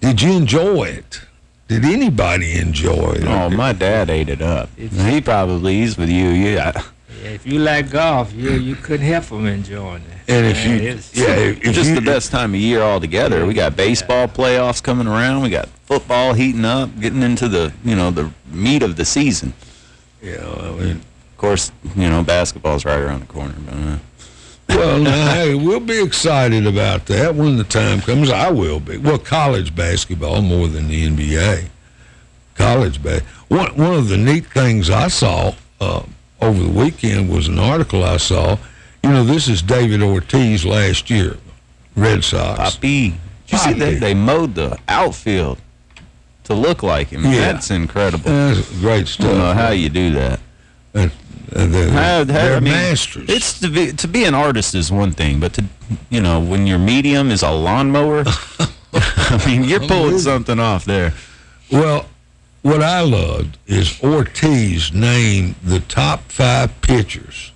did you enjoy it? Did anybody enjoy it? Oh, my dad ate it up. He probably is with you. Yeah. Yeah, if you like golf, you you couldn't help from enjoying it. And if you, it's- yeah, if just you, the best time of year altogether. We got baseball playoffs coming around. We got football heating up, getting into the you know the meat of the season. Yeah, I mean, of course, you know basketball's right around the corner. But, uh, well, now, hey, we'll be excited about that when the time comes. I will be. Well, college basketball more than the NBA. College bas. One one of the neat things I saw uh, over the weekend was an article I saw. You know, this is David Ortiz last year, Red Sox. Papi, did you see that they mowed the outfield to look like him? Yeah. That's incredible. That's great I stuff. don't know how you do that. And they're, How- how- they're I mean, masters. It's to be, to be an artist is one thing, but to you know when your medium is a lawnmower, I mean you're oh, pulling something off there. Well, what I loved is Ortiz named the top five pitchers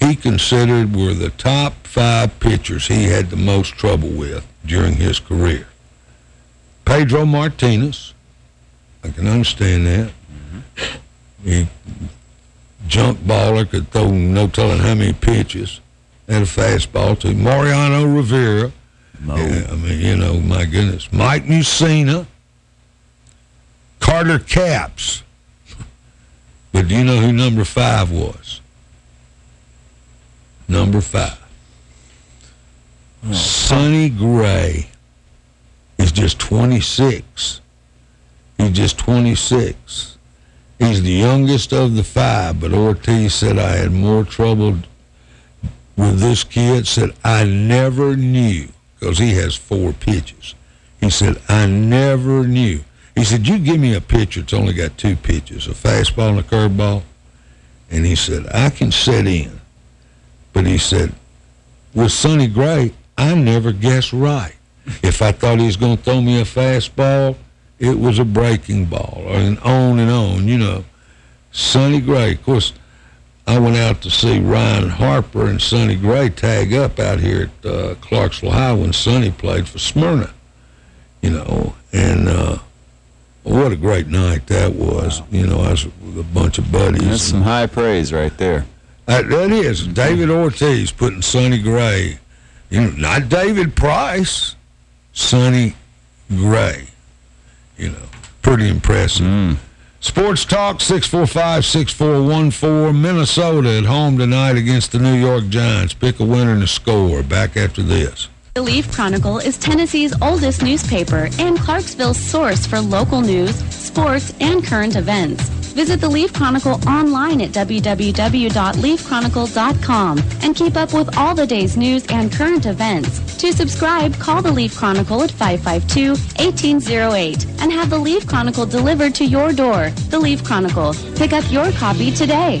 he considered were the top five pitchers he had the most trouble with during his career. Pedro Martinez, I can understand that. He junk baller could throw no telling how many pitches. Had a fastball too. Mariano Rivera. Yeah, I mean, you know, my goodness. Mike Mussina. Carter Capps. But do you know who number five was? Number five. Oh. Sonny Gray is just 26. He's just 26. He's the youngest of the five, but Ortiz said I had more trouble with this kid. Said I never knew because he has four pitches. He said I never knew. He said you give me a pitcher that's only got two pitches, a fastball and a curveball, and he said I can set in. But he said with Sonny Gray, I never guessed right. If I thought he was going to throw me a fastball, it was a breaking ball, and on and on, you know. Sonny Gray, of course, I went out to see Ryan Harper and Sonny Gray tag up out here at uh, Clarksville High when Sonny played for Smyrna, you know, and uh, what a great night that was. You know, I was with a bunch of buddies. That's some high praise right there. That, that is mm-hmm. David Ortiz putting Sonny Gray, you know, not David Price, Sonny Gray. You know, pretty impressive. Mm. Sports Talk 645-6414. Minnesota at home tonight against the New York Giants. Pick a winner and a score. Back after this. The Leaf Chronicle is Tennessee's oldest newspaper and Clarksville's source for local news, sports, and current events. Visit the Leaf Chronicle online at www.leafchronicle.com and keep up with all the day's news and current events. To subscribe, call the Leaf Chronicle at 552-1808 and have the Leaf Chronicle delivered to your door. The Leaf Chronicle. Pick up your copy today.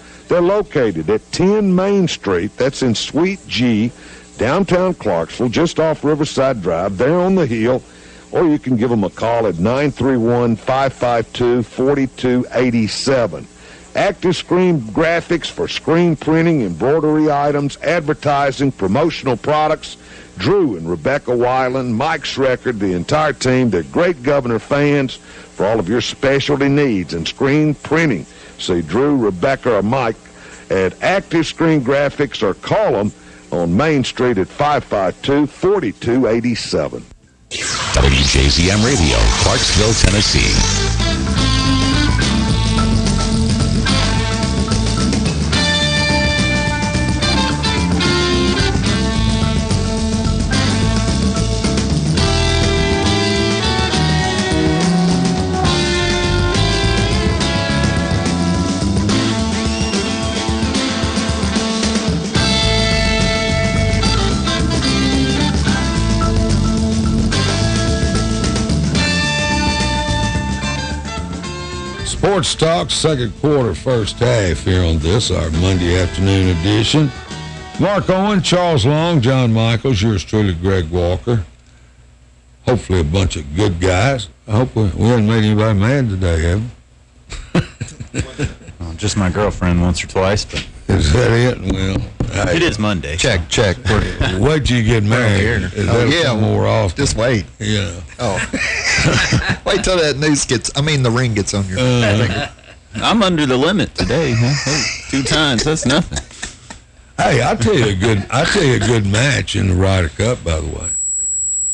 They're located at 10 Main Street, that's in Suite G, downtown Clarksville, just off Riverside Drive, there on the hill, or you can give them a call at 931-552-4287. Active Screen Graphics for screen printing, embroidery items, advertising, promotional products. Drew and Rebecca Weiland, Mike Schreckard, the entire team, they're great Governor fans for all of your specialty needs and screen printing. See Drew, Rebecca, or Mike at Active Screen Graphics or call them on Main Street at 552-4287. WJZM Radio, Clarksville, Tennessee. Sports Talk, second quarter, first half here on this, our Monday afternoon edition. Mark Owen, Charles Long, John Michaels, yours truly, Greg Walker. Hopefully a bunch of good guys. I hope we, we haven't made anybody mad today, have we? Well, just my girlfriend once or twice, but Is that it? Well, it is Monday. Check, check. Wait till you get married. here. Is Oh, that yeah, more often. Just wait. Yeah. Oh. wait till that noose gets, I mean, the ring gets on your Uh, finger. I'm under the limit today. Huh? Hey, two times, that's nothing. Hey, I'll tell you a good I'll tell you a good match in the Ryder Cup, by the way.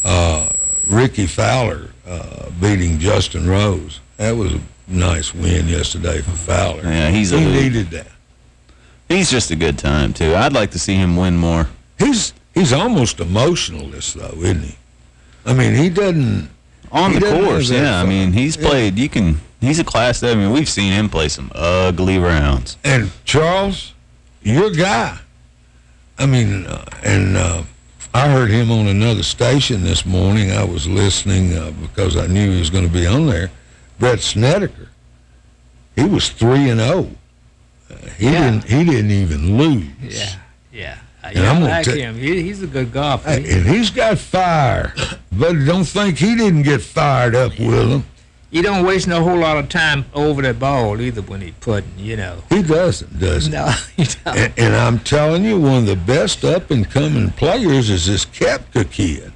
Uh, Rickie Fowler uh, beating Justin Rose. That was a nice win yesterday for Fowler. Yeah, he's a he hoot. needed that. He's just a good time, too. I'd like to see him win more. He's he's almost emotionalist, though, isn't he? I mean, he doesn't... On he the course, yeah. Fun. I mean, he's played... You can... He's a class... I mean, we've seen him play some ugly rounds. And, Charles, your guy. I mean, uh, and... Uh, I heard him on another station this morning. I was listening uh, because I knew he was going to be on there. Brandt Snedeker, he was 3 and 0 he Yeah. didn't. He didn't even lose. Yeah, yeah. Uh, And yeah, I'm gonna like ta- him. He, he's a good golfer. And he's got fire, but don't think he didn't get fired up with him. He don't waste no whole lot of time over that ball either when he putting, you know. He doesn't, does he? No, he don't. And, and I'm telling you, one of the best up and coming players is this Koepka kid,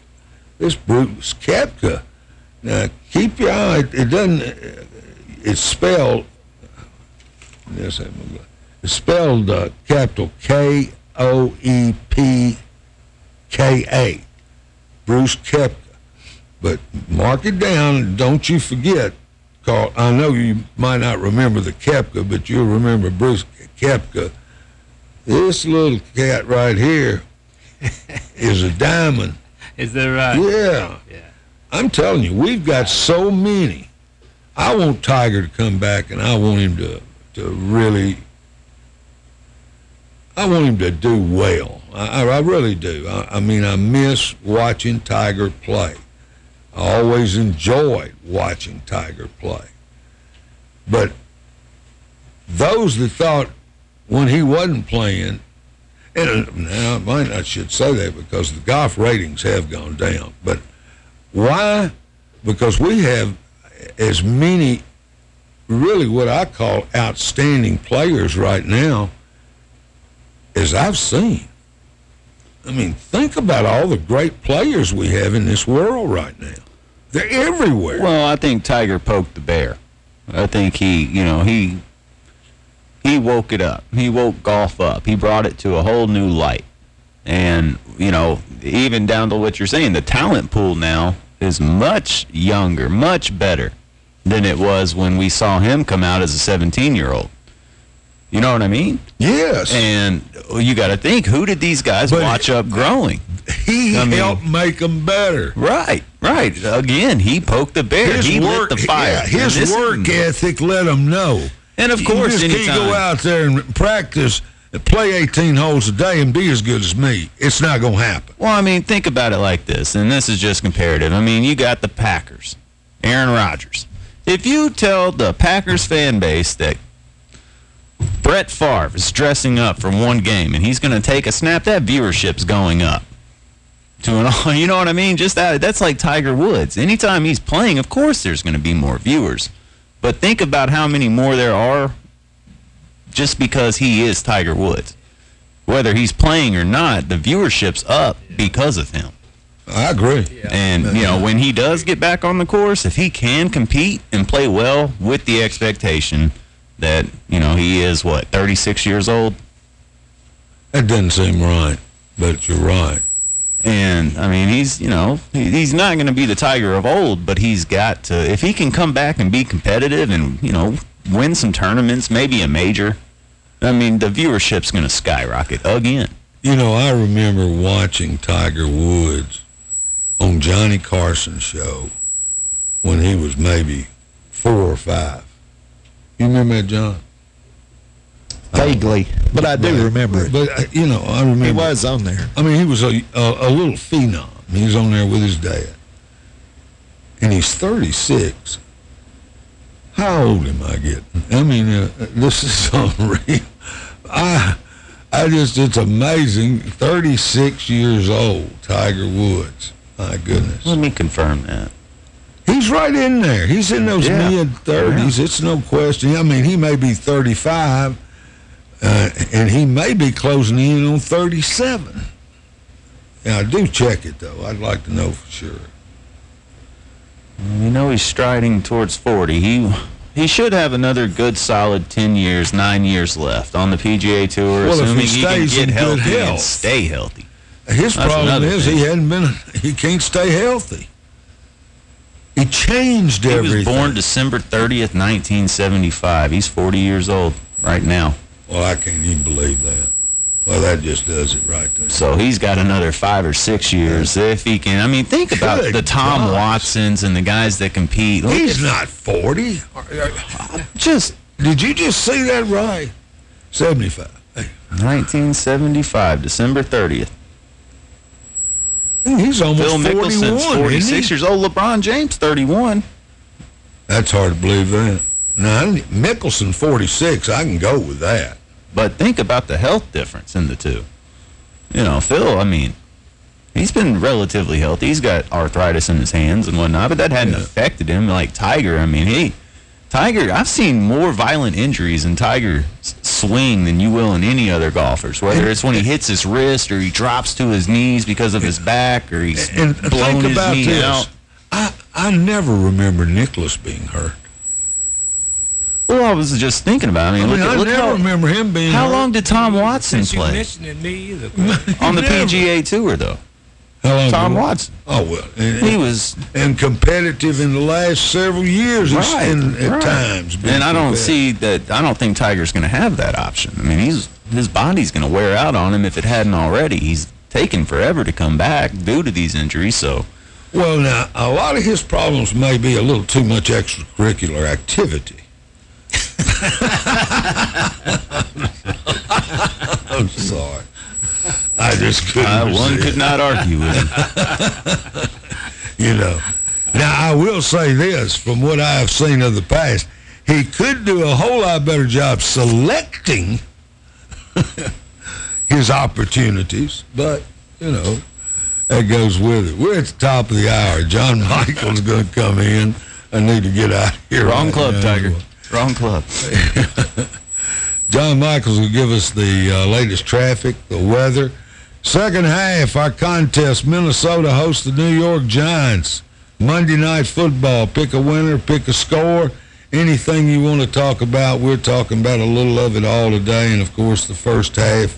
this Brooks Koepka. Now keep your eye. It doesn't. It's spelled. Yes, I'm gonna- it's spelled uh, capital K O E P K A. Brooks Koepka. But mark it down. Don't you forget. Carl, I know you might not remember the Koepka, but you'll remember Brooks Koepka. This little cat right here is a diamond. Is that right? Yeah. Yeah. I'm telling you, we've got so many. I want Tiger to come back, and I want him to to really. I want him to do well. I, I really do. I, I mean, I miss watching Tiger play. I always enjoyed watching Tiger play. But those that thought when he wasn't playing, and uh, now I might not should say that because the golf ratings have gone down. But why? Because we have as many, really what I call outstanding players right now as I've seen. I mean, think about all the great players we have in this world right now. They're everywhere. Well, I think Tiger poked the bear. I think he, you know, he he woke it up. He woke golf up. He brought it to a whole new light. And, you know, even down to what you're saying, the talent pool now is much younger, much better than it was when we saw him come out as a 17 year old. You know what I mean? Yes. And you got to think, who did these guys watch up growing? He I mean- helped make them better. Right, right. Again, he poked the bear. His he work, lit the fire. yeah, his work ethic let him know. And of You course, just can't go out there and practice, play 18 holes a day, and be as good as me. It's not going to happen. Well, I mean, think about it like this, and this is just comparative. I mean, you got the Packers, Aaron Rodgers. If you tell the Packers fan base that Brett Favre is dressing up for one game and he's going to take a snap, that viewership's going up. To an, you know what I mean? Just that, that's like Tiger Woods. Anytime he's playing, of course, there's going to be more viewers. But think about how many more there are just because he is Tiger Woods. Whether he's playing or not, the viewership's up because of him. I agree. And you know, when he does get back on the course, if he can compete and play well with the expectation that, you know, he is what, 36 years old? That doesn't seem right, but you're right. And I mean, he's, you know, he's not going to be the Tiger of old, but he's got to if he can come back and be competitive and, you know, win some tournaments, maybe a major. I mean, the viewership's going to skyrocket again. You know, I remember watching Tiger Woods on Johnny Carson's show when he was maybe four or five. You remember that, John? Vaguely, but I do remember it. But uh, you know, I remember He was on there. I mean, he was a, a a little phenom. He was on there with his dad, and he's 36. How old am I getting? I mean, uh, this is unreal. I, I just, it's amazing. 36 years old, Tiger Woods. My goodness. Let me confirm that. He's right in there. He's in those Yeah. mid 30s. It's no question. I mean, he may be 35, uh, and he may be closing in on 37. Yeah, I do check it, though. I'd like to know for sure. You know he's striding towards 40. He he should have another good solid 10 years, 9 years left on the PGA Tour, Well, if he assuming he, can get healthy and stay healthy. His That's problem is thing. he hadn't been, he can't stay healthy. He changed He everything. He was born December 30th, 1975. He's 40 years old right now. Well, I can't even believe that. Well, that just does it right there. So he's got another five or six years if he can. I mean, think about the Tom. Watsons and the guys that compete. Look He's not 40. Just Did you just see that right? 75. 1975, December 30th. Hmm, he's almost Phil 41, Mickelson's 46 years old. LeBron James, 31. That's hard to believe that. Now, Mickelson 46, I can go with that. But think about the health difference in the two. You know, Phil, I mean, he's been relatively healthy. He's got arthritis in his hands and whatnot, but that hadn't affected him. Like Tiger, I mean, he, Tiger, I've seen more violent injuries in Tiger's swing than you will in any other golfers. Whether it's when he hits his wrist or he drops to his knees because of his back or he's And blown think his knee this. out. I, I never remember Nicklaus being hurt. Well, I was just thinking about. it. I I mean, mean, look, I at, look never how, remember him being how hurt. long did Tom Watson Since you play mentioning me either. on the Never. PGA Tour though? How long Tom Watson. Oh, well. And, He was and competitive in the last several years right, in, at right. times. And I don't see that. I don't think Tiger's going to have that option. I mean, he's his body's going to wear out on him if it hadn't already. He's taken forever to come back due to these injuries. So Well, now, a lot of his problems may be a little too much extracurricular activity. I'm sorry. I just couldn't. uh, one could not argue with him. you know. Now, I will say this from what I have seen of the past, he could do a whole lot better job selecting his opportunities, but, you know, that goes with it. We're at the top of the hour. John Michael's going to come in. I need to get out of here. Wrong right club. Tiger. Wrong club. John Michaels will give us the uh, latest traffic, the weather. Second half, our contest, Minnesota hosts the New York Giants. Monday night football, pick a winner, pick a score. Anything you want to talk about, we're talking about a little of it all today. And, of course, the first half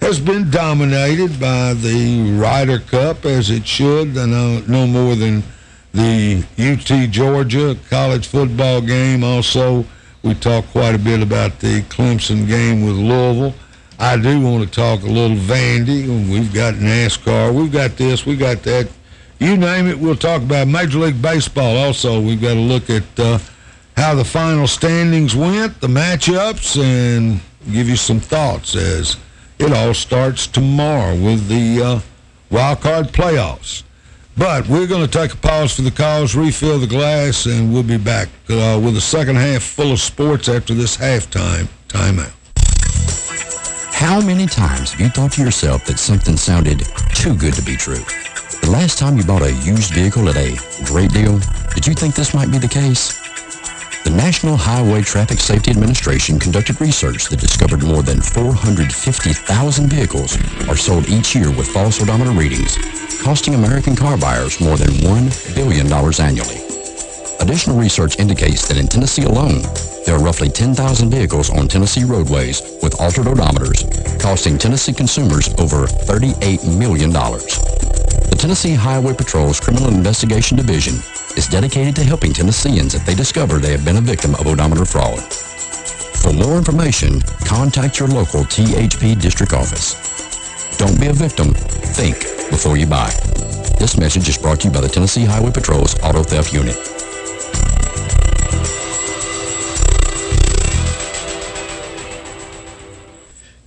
has been dominated by the Ryder Cup, as it should. Know no more than the UT Georgia college football game. Also, we talked quite a bit about the Clemson game with Louisville. I do want to talk a little Vandy. We've got NASCAR. We've got this. We've got that. You name it, we'll talk about Major League Baseball. Also, we've got to look at uh, how the final standings went, the matchups, and give you some thoughts as it all starts tomorrow with the uh, wild card playoffs. But we're going to take a pause for the cause, refill the glass, and we'll be back uh, with a second half full of sports after this halftime timeout. How many times have you thought to yourself that something sounded too good to be true? The last time you bought a used vehicle at a great deal, did you think this might be the case? The National Highway Traffic Safety Administration conducted research that discovered more than 450,000 vehicles are sold each year with false odometer readings, costing American car buyers more than $1 billion annually. Additional research indicates that in Tennessee alone, there are roughly 10,000 vehicles on Tennessee roadways with altered odometers, costing Tennessee consumers over $38 million. The Tennessee Highway Patrol's Criminal Investigation Division is dedicated to helping Tennesseans if they discover they have been a victim of odometer fraud. For more information, contact your local THP district office. Don't be a victim. Think before you buy. This message is brought to you by the Tennessee Highway Patrol's Auto Theft Unit.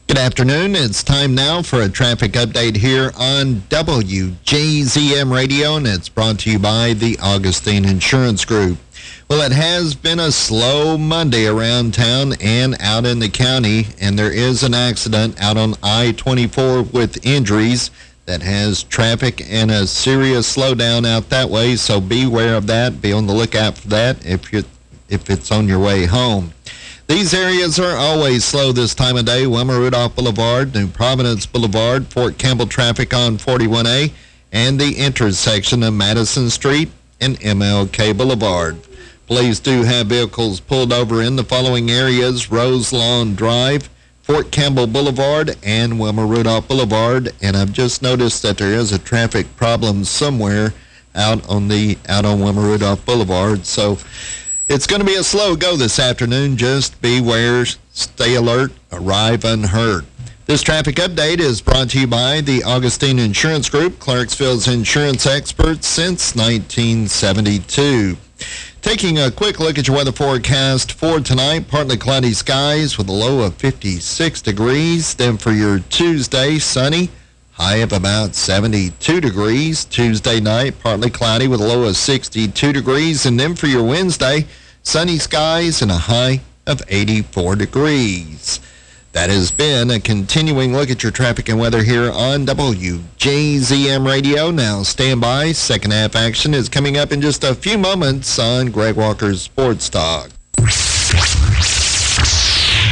Good afternoon. It's time now for a traffic update here on WJZM Radio, and it's brought to you by the Augustine Insurance Group. Well, it has been a slow Monday around town and out in the county, and there is an accident out on I-24 with injuries that has traffic and a serious slowdown out that way, so beware of that. Be on the lookout for that if you if it's on your way home. These areas are always slow this time of day. Wilma Rudolph Boulevard, New Providence Boulevard, Fort Campbell traffic on 41A, and the intersection of Madison Street and MLK Boulevard. Police do have vehicles pulled over in the following areas, Rose Lawn Drive, Fort Campbell Boulevard, and Wilma Rudolph Boulevard. And I've just noticed that there is a traffic problem somewhere out on the out on Wilma Rudolph Boulevard. So it's going to be a slow go this afternoon. Just beware, stay alert, arrive unhurt. This traffic update is brought to you by the Augustine Insurance Group, Clarksville's insurance experts since 1972. Taking a quick look at your weather forecast for tonight, partly cloudy skies with a low of 56 degrees. Then for your Tuesday, sunny, high of about 72 degrees. Tuesday night, partly cloudy with a low of 62 degrees. And then for your Wednesday, sunny skies and a high of 84 degrees. That has been a continuing look at your traffic and weather here on WJZM Radio. Now stand by. Second half action is coming up in just a few moments on Greg Walker's Sports Talk.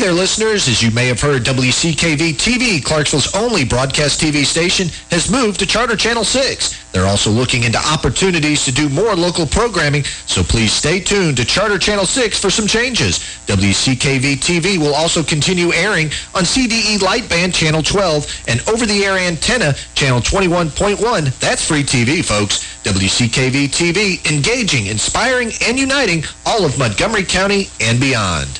There, listeners. As you may have heard, WCKV TV, Clarksville's only broadcast TV station, has moved to Charter Channel 6. They're also looking into opportunities to do more local programming, so please stay tuned to Charter Channel 6 for some changes. WCKV TV will also continue airing on CDE Lightband Channel 12 and over-the-air antenna Channel 21.1. That's free TV, folks. WCKV TV, engaging, inspiring, and uniting all of Montgomery County and beyond.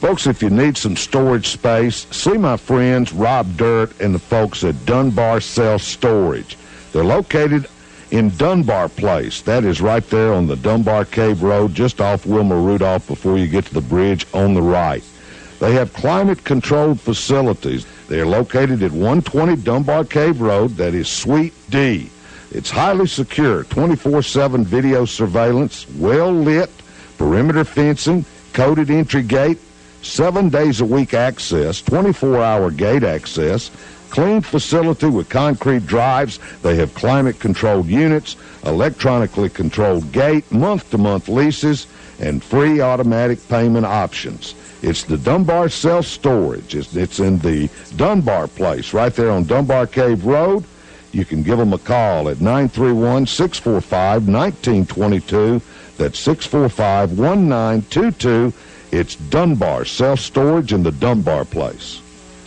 Folks, if you need some storage space, see my friends Rob Dirt and the folks at Dunbar Self Storage. They're located in Dunbar Place. That is right there on the Dunbar Cave Road, just off Wilma Rudolph before you get to the bridge on the right. They have climate-controlled facilities. They are located at 120 Dunbar Cave Road. That is Suite D. It's highly secure, 24-7 video surveillance, well-lit, perimeter fencing, coded entry gate, seven days a week access, 24-hour gate access, clean facility with concrete drives. They have climate-controlled units, electronically controlled gate, month-to-month leases, and free automatic payment options. It's the Dunbar Self Storage. It's, it's in the Dunbar Place right there on Dunbar Cave Road. you can give them a call at 931 645 1922. That's 645 1922. It's Dunbar Self Storage in the Dunbar Place.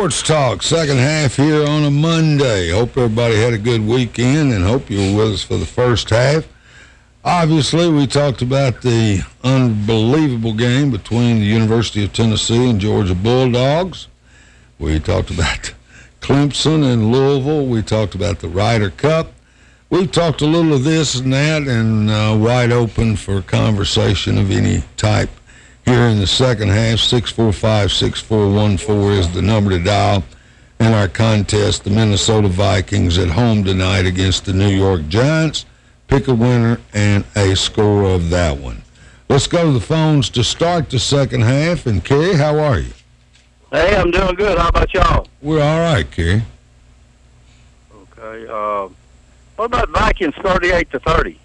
Sports Talk, second half here on a Monday. Hope everybody had a good weekend and hope you were with us for the first half. Obviously, we talked about the unbelievable game between the University of Tennessee and Georgia Bulldogs. We talked about Clemson and Louisville. We talked about the Ryder Cup. We've talked a little of this and that and uh, wide open for conversation of any type here in the second half. 645-6414 is the number to dial. In our contest, the Minnesota Vikings at home tonight against the New York Giants. Pick a winner and a score of that one. Let's go to the phones to start the second half. And, Kerry, how are you? Hey, I'm doing good. How about y'all? We're all right, Kerry. Okay. Uh, what about Vikings 38 to 30?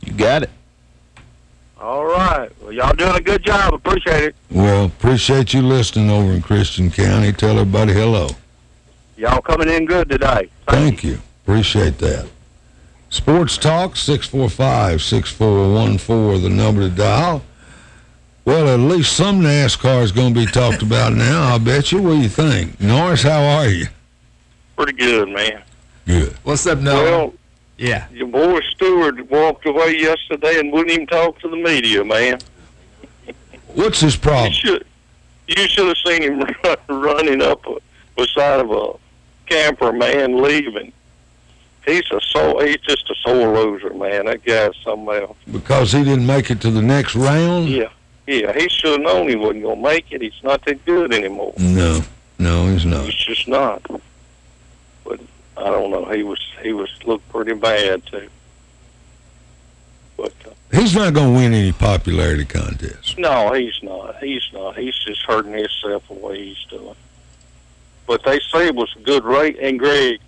You got it. All right. Well, y'all doing a good job. Appreciate it. Well, appreciate you listening over in Christian County. Tell everybody hello. Y'all coming in good today. Thank you. Appreciate that. Sports Talk, 645-6414, the number to dial. Well, at least some NASCAR is going to be talked about now, I bet you. What do you think? Norris, how are you? Pretty good, man. Good. What's up, Noah? Well, yeah. your boy Stewart walked away yesterday and wouldn't even talk to the media, man. What's his problem? You should, you should have seen him run, running up beside of a camper, man, leaving. He's a soul. He's just a sore loser, man. That guy's something else. Because he didn't make it to the next round? Yeah, yeah. He should have known he wasn't gonna make it. He's not that good anymore. No, no, he's not. He's just not. I don't know. He was he was looked pretty bad too. But uh, He's not going to win any popularity contests. no, he's not. He's not. He's just hurting himself the way he's doing. But they say it was a good rate. And Greg,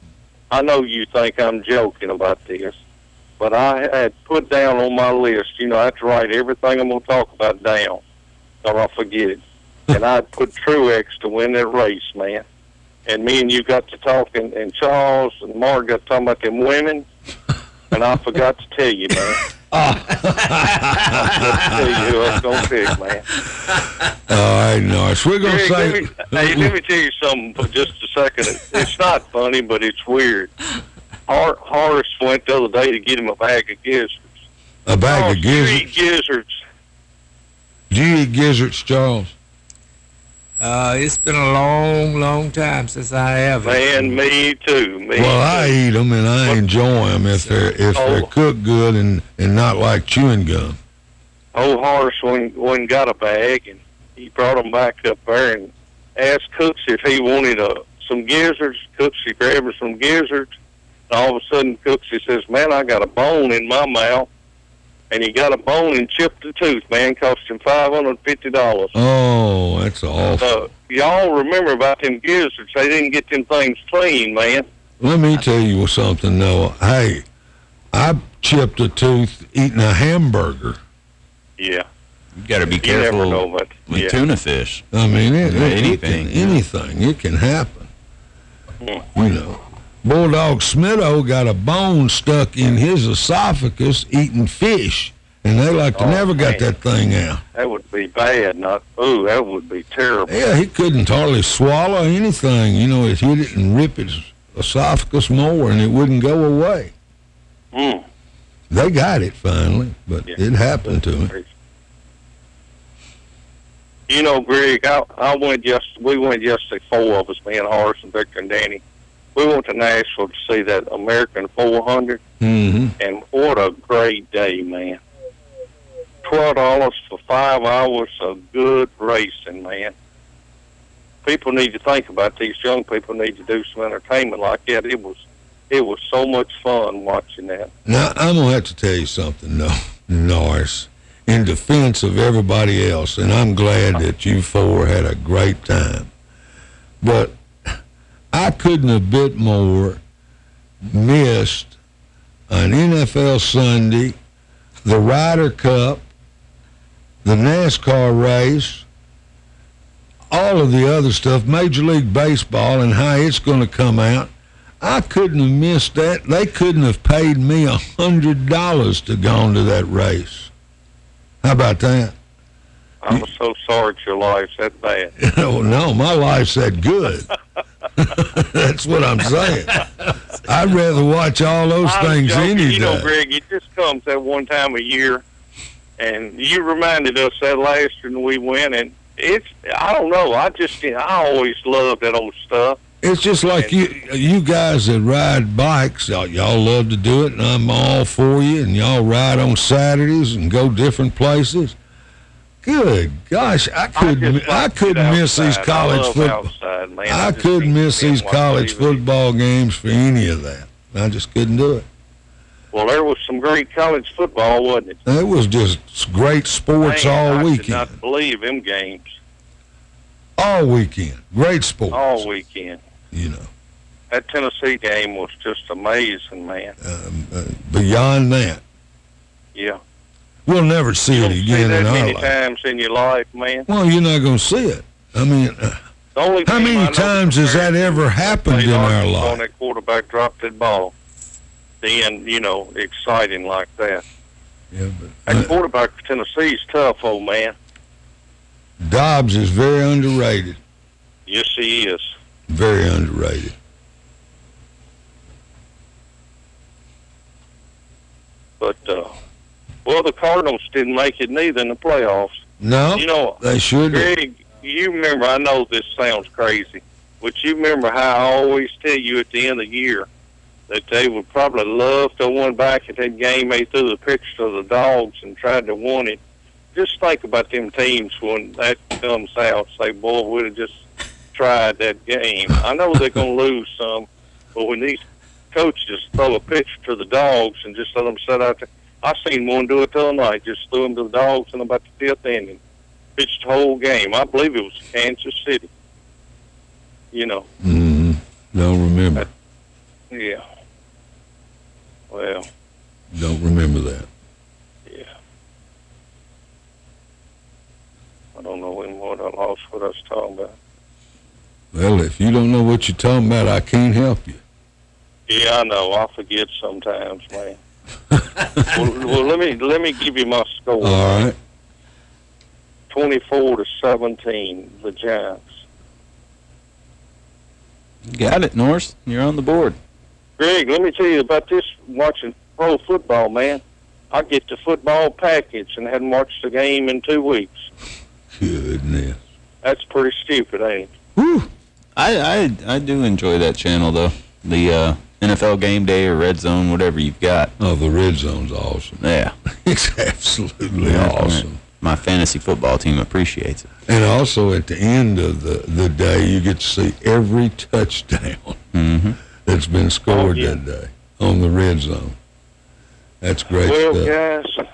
I know you think I'm joking about this, but I had put down on my list. You know, I have to write everything I'm going to talk about down, or I'll forget it. and I put Truex to win that race, man. And me and you got to talking, and Charles and Mark got talking about them women, and I forgot to tell you, man. I oh. tell you who I was pick, man. All right, Norris. We're going to Greg, say... let me, hey, let me tell you something for just a second. It's not funny, but it's weird. Har- Horace went the other day to get him a bag of gizzards. A bag Oh, of you gizzards. eat gizzards. Do you eat gizzards, Charles? Uh, it's been a long, long time since I have. Man, me too. Me Well, I eat them and I enjoy them if they're if they're Oh. cooked good and and not like chewing gum. old Horace went, went and got a bag, and he brought them back up there and asked Cooks if he wanted uh, some gizzards. Cooksy grabbed her some gizzards. And all of a sudden, Cooksy says, man, I got a bone in my mouth. And he got a bone and chipped the tooth, man. Cost him $550. Oh, that's awful. Uh, y'all remember about them gizzards. They didn't get them things clean, man. Let me tell you something, Noah. Hey, I chipped a tooth eating a hamburger. Yeah. You got to be You never careful know, but, with yeah. tuna fish. I mean, it, Yeah, it- it anything. can, anything. It can happen. Hmm. You know, Bulldog Smitto got a bone stuck in his esophagus eating fish, and they like to Oh, never got that thing out. That would be bad. Not ooh, that would be terrible. Yeah, he couldn't hardly swallow anything. You know, it hit it and rip his esophagus more, and it wouldn't go away. Mm. They got it finally, but it happened to him. You know, Greg, I, I went just we went yesterday, four of us, me and Horace and Victor and Danny. We went to Nashville to see that American 400, Mm-hmm. and what a great day, man! Twelve dollars for five hours of good racing, man. People need to think about these young people need to do some entertainment like that. It was, it was so much fun watching that. Now I'm gonna have to tell you something, no, Norris, in defense of everybody else, and I'm glad that you four had a great time. But I couldn't have bit more missed an NFL Sunday, the Ryder Cup, the NASCAR race, all of the other stuff, Major League Baseball, and how it's going to come out. I couldn't have missed that. They couldn't have paid me a hundred dollars to go on to that race. How about that? I'm so sorry your life's that bad. oh no, my life's that good. That's what I'm saying. I'd rather watch all those I'm things joking. any You know. Greg, it just comes that one time a year, and you reminded us that last year when we went, and it's I don't know. I just I always love that old stuff. It's just like you you guys that ride bikes, y'all, y'all love to do it, and I'm all for you. And y'all ride on Saturdays and go different places. Good gosh, I couldn't I, couldn't miss these. I college football. outside, man. I just couldn't miss these college football games for any of that. I just couldn't do it. Well, there was some great college football, wasn't it? It was just great sports Man, all I could weekend. not believe them games All weekend. Great sports. all weekend. You know, That Tennessee game was just amazing, man. uh, beyond that, Yeah. We'll never see it See again that in our many life. times in your life, man. Well, you're not going to see it. I mean, uh, how many times has that ever happened in our life? and that quarterback dropped that ball. Then, you know, exciting like that. Yeah, but, That quarterback for Tennessee's tough, old man. Dobbs is very underrated. Yes, he is. Very underrated. But, uh, well, the Cardinals didn't make it neither in the playoffs. No, You know, they should. Greg, you remember, I know this sounds crazy, but you remember how I always tell you at the end of the year that they would probably love to won back at that game. They threw the picture to the dogs and tried to win it. Just think about them teams when that comes out. Say, boy, we'd have just tried that game. I know they're going to lose some, but when these coaches throw a picture to the dogs and just let them sit out there, I seen one do it the other night. Just threw him to the dogs in about the fifth inning pitched the whole game. I believe it was Kansas City. You know, Mm-hmm. don't remember. yeah. Well, Don't remember that. yeah. I don't know what I lost what I was talking about. Well, if you don't know what you're talking about, I can't help you. Yeah, I know. I forget sometimes, man. Well, well, let me let me give you my score. All right. Twenty-four to seventeen, the Giants. Got it, Norris. You're on the board. Greg, let me tell you about this watching pro football, man. I get the football package and hadn't watched the game in two weeks. Goodness. That's pretty stupid, ain't it? I, I I do enjoy that channel though. The uh, NFL Game Day or Red Zone, whatever you've got. Oh, the Red Zone's awesome. Yeah, It's absolutely Yeah, awesome. My fantasy football team appreciates it. And also at the end of the, the day, you get to see every touchdown Mm-hmm. that's been scored Oh, yeah. that day on the red zone. That's great well, stuff. guys,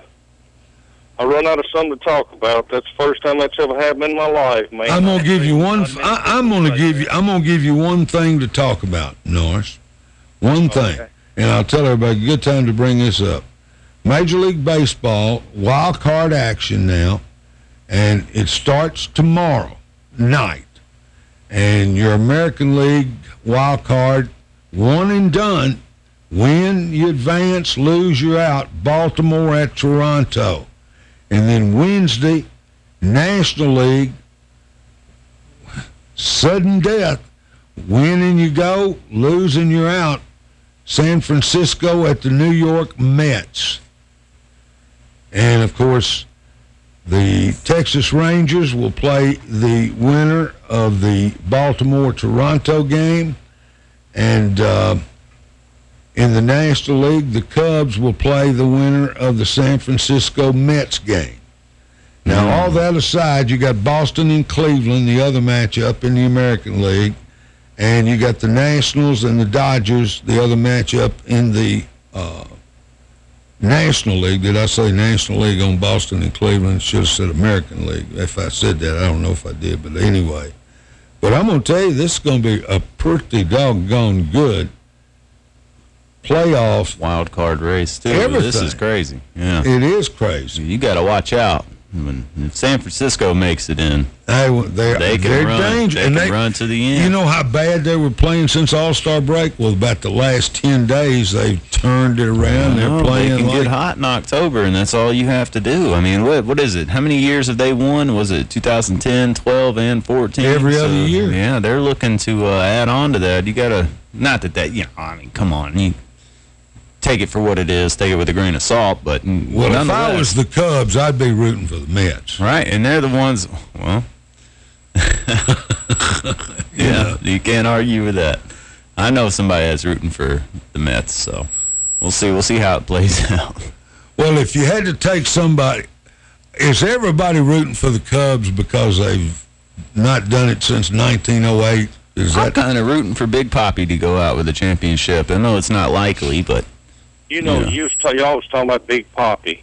I run out of something to talk about. That's the first time that's ever happened in my life, man. I'm gonna give you one. I, I'm gonna give you. I'm gonna give you one thing to talk about, Norris. One thing, and I'll tell everybody. Good time to bring this up. Major League Baseball wild card action now, and it starts tomorrow night. And your American League wild card, one and done. Win, you advance. Lose, you're out. Baltimore at Toronto. And then Wednesday, National League, sudden death. Winning you go, losing you're out. San Francisco at the New York Mets. And of course, the Texas Rangers will play the winner of the Baltimore Toronto game. And uh, in the National League, the Cubs will play the winner of the San Francisco Mets game. Now, all that aside, you got Boston and Cleveland, the other matchup in the American League, and you got the Nationals and the Dodgers, the other matchup in the uh, National League. Did I say National League on Boston and Cleveland? Should have said American League. If I said that, I don't know if I did, but anyway. But I'm going to tell you, this is going to be a pretty doggone good playoff wild card race too. Everything. This is crazy. Yeah, It is crazy. You got to watch out. When if San Francisco makes it in, They, they're, They can they're run. dangerous. They and can they, run to the end. You know how bad they were playing since All Star break? Well, about the last 10 days, they've turned it around. They're playing they can like get hot in October, and that's all you have to do. I mean, what what is it? How many years have they won? Was it 2010, 12, and 14? Every other year. Yeah, they're looking to uh, add on to that. You got to not that that you know. I mean, come on, you take it for what it is. Take it with a grain of salt, but Well, if I was the Cubs, I'd be rooting for the Mets. Right, and they're the ones. Well, yeah, you can't argue with that. I know somebody that's rooting for the Mets, so we'll see. We'll see how it plays out. Well, if you had to take somebody, is everybody rooting for the Cubs because they've not done it since 1908? Is I'm that kind of rooting for Big Papi to go out with a championship. I know it's not likely, but You know, Yeah. you was t- y'all was talking about Big Papi.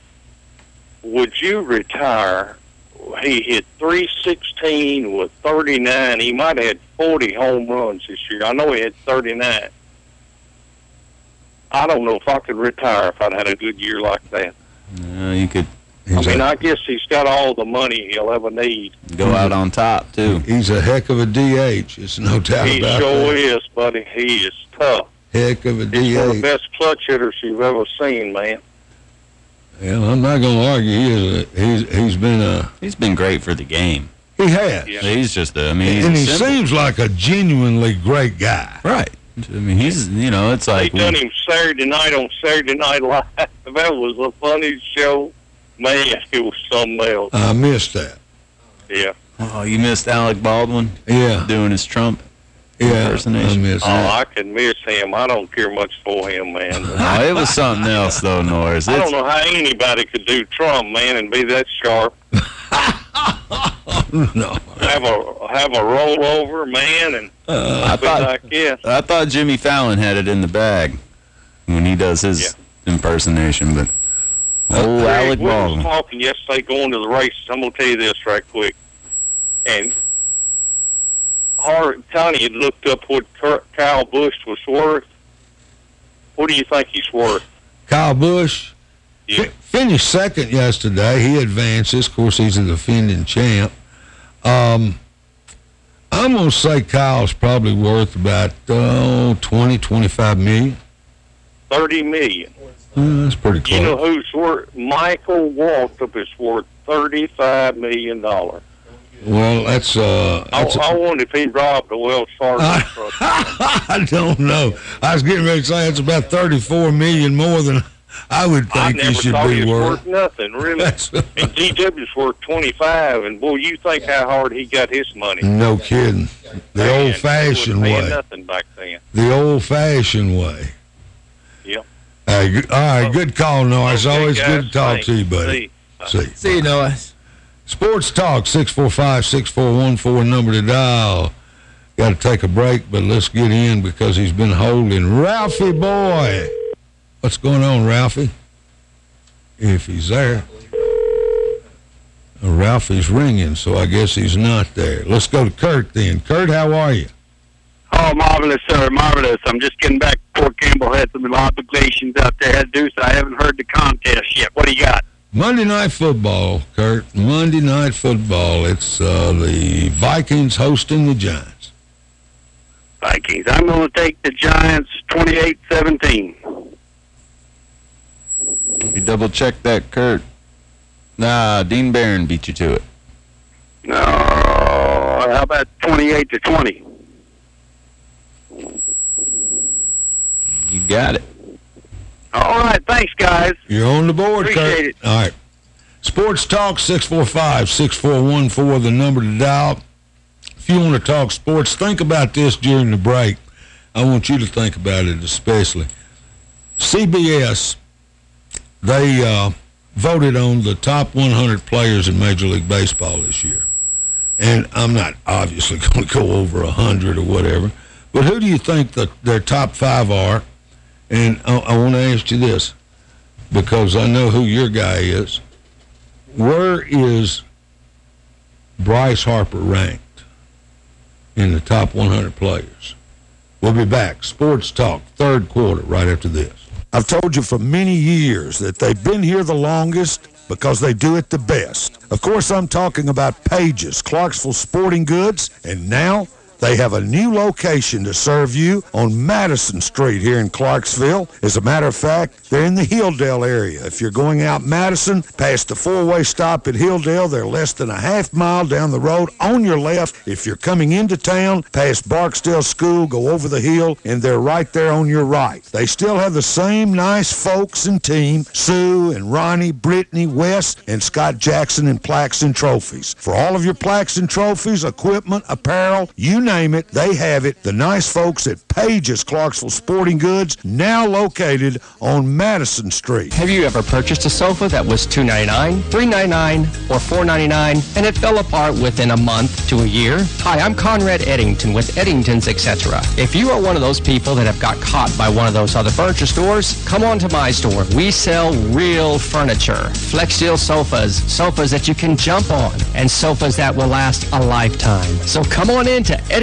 Would you retire? He hit 316 with 39. He might have had 40 home runs this year. I know he had 39. I don't know if I could retire if I'd had a good year like that. uh, you could I mean, I guess he's got all the money he'll ever need. go out on top too. He's a heck of a DH. It's no doubt He about sure is, buddy. He is tough. Heck of a He's one of the best clutch hitters you've ever seen, man. Well, I'm not going to argue. He is a, he's he's been a He's been great for the game. he has, He's just a. I mean, he's and a he seems like a genuinely great guy. right. I mean, he's you know, it's They like done him Saturday night on Saturday Night Live. That was the funniest show. Man, it was something else. I missed that. Yeah. oh, you missed Alec Baldwin Yeah, doing his Trump yeah, I impersonation. missed Oh, that. I can miss him. I don't care much for him, man. Oh, it was something else though, Norris. I don't know how anybody could do Trump, man, and be that sharp. no, Have a have a rollover, man, and uh, I be thought like this. I thought Jimmy Fallon had it in the bag when he does his impersonation, but oh, Greg, Alec we was Baldwin. talking yesterday going to the races. I'm going to tell you this right quick. And Har Tony had looked up what Kyle Busch was worth. What do you think he's worth? Kyle Busch fi- finished second yesterday. He advances. Of course, he's a defending champ. Um, I'm going to say Kyle's probably worth about oh, 20, 25 million. Thirty million. Uh, that's pretty close. You know who's worth? Michael Waltrip is worth thirty-five million dollars. Well, that's uh, I, that's I wonder if he robbed a Wells Fargo truck. I don't know. I was getting ready to say it's about 34 million more than I would think he never should be worth. worth nothing, really. and DW's worth twenty-five, and boy, you think how hard he got his money? No kidding. The Man, old fashioned he way. Nothing back then. The old fashioned way. Yep. All right, good, all right, good call, Norris. Okay, Always good to talk thanks. to you, buddy. See. See you, Norris. Sports Talk, 645-6414, number to dial. Got to take a break, but let's get in because he's been holding. Ralphie boy. What's going on, Ralphie? If he's there. Uh, Ralphie's ringing, so I guess he's not there. Let's go to Kurt then. Kurt, how are you? Oh, marvelous, sir, marvelous. I'm just getting back Fort Campbell had some obligations out there to do, so I haven't heard the contest yet. What do you got? Monday night football, Kurt. Monday night football. It's uh, the Vikings hosting the Giants. Vikings. I'm going to take the Giants 28-17. You double check that, Kurt. Nah, Dean Barron beat you to it. No, how about 28 to 20? You got it. All right, thanks, guys. You're on the board, Appreciate Kurt. it. All right. Sports Talk 645-6414, the number to dial. If you want to talk sports, think about this during the break. I want you to think about it especially. CBS, they uh, voted on the top 100 players in Major League Baseball this year. And I'm not obviously going to go over 100 or whatever, but who do you think the, their top five are? And I, I want to ask you this, because I know who your guy is. Where is Bryce Harper ranked in the top 100 players? We'll be back. Sports Talk, third quarter, right after this. I've told you for many years that they've been here the longest because they do it the best. Of course, I'm talking about Pages, Clarksville Sporting Goods, and now they have a new location to serve you on Madison Street here in Clarksville. As a matter of fact, they're in the Hilldale area. If you're going out Madison, past the four-way stop at Hilldale, they're less than a half mile down the road on your left. If you're coming into town, past Barksdale School, go over the hill, and they're right there on your right. They still have the same nice folks and team, Sue and Ronnie, Brittany, Wes, and Scott Jackson in plaques and trophies. For all of your plaques and trophies, equipment, apparel, you name it, they have it. The nice folks at Pages Clarksville Sporting Goods, now located on Madison Street. Have you ever purchased a sofa that was 299, 399, or 499 and it fell apart within a month to a year? Hi, I'm Conrad Eddington with Eddington's Etc. If you are one of those people that have got caught by one of those other furniture stores, come on to my store. We sell real furniture. Flexsteel sofas, sofas that you can jump on, and sofas that will last a lifetime. So come on in to Eddington's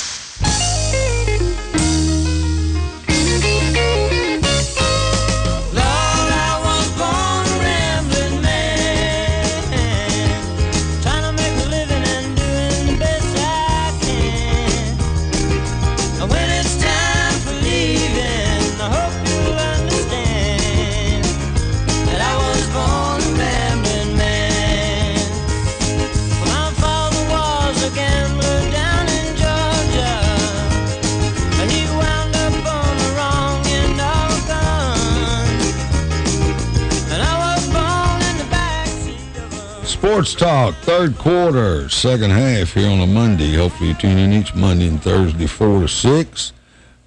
Sports Talk, third quarter, second half here on a Monday. Hopefully you tune in each Monday and Thursday, 4 to 6.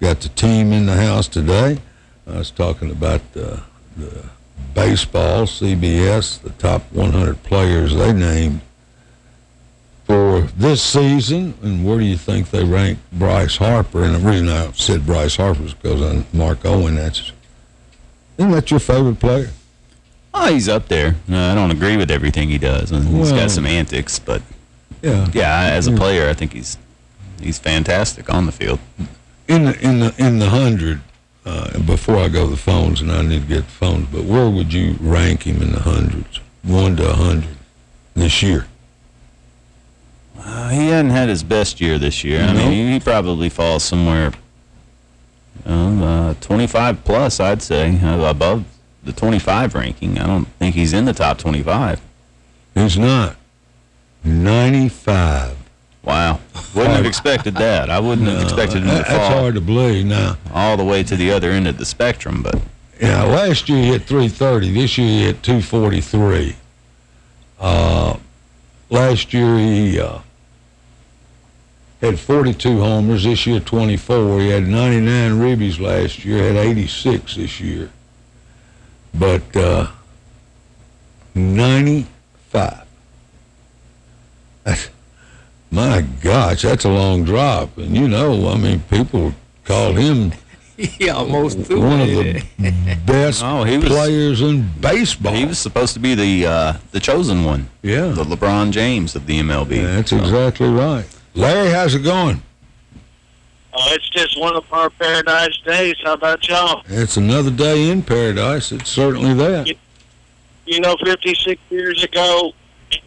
Got the team in the house today. Uh, I was talking about the, the baseball, CBS, the top 100 players they named for this season. And where do you think they rank Bryce Harper? And the reason I said Bryce Harper is because I'm Mark Owen, that's, isn't that your favorite player? Oh, he's up there. No, I don't agree with everything he does. I he's Well- got some antics, but Yeah. yeah, as a player, I think he's he's fantastic on the field. in the in the in the hundred. Uh, before I go to the phones, and I need to get the phones, but where would you rank him in the hundreds, one to a hundred, this year? Uh, he hadn't had his best year this year. I No. mean, he, probably falls somewhere um, uh, 25 plus, I'd say, above the 25 ranking. I don't think he's in the top 25. He's not. 95. Wow. Wouldn't have expected that. I wouldn't have expected him to that- fall. That's hard to believe now. All the way to the other end of the spectrum, but Yeah, last year he hit 330. This year he hit 243. Uh, last year he uh, had 42 homers. This year 24. He had 99 ribbies last year. Had 86 this year. But uh, 95. That's, my gosh, that's a long drop. And you know, I mean, people call him he almost threw one of the best Oh, he was- players in baseball. he was supposed to be the uh, the chosen one. Yeah. The LeBron James of the MLB. That's So, exactly right. Larry, how's it going? Oh, it's just one of our paradise days. How about y'all? It's another day in paradise. It's certainly that. You know, 56 years ago,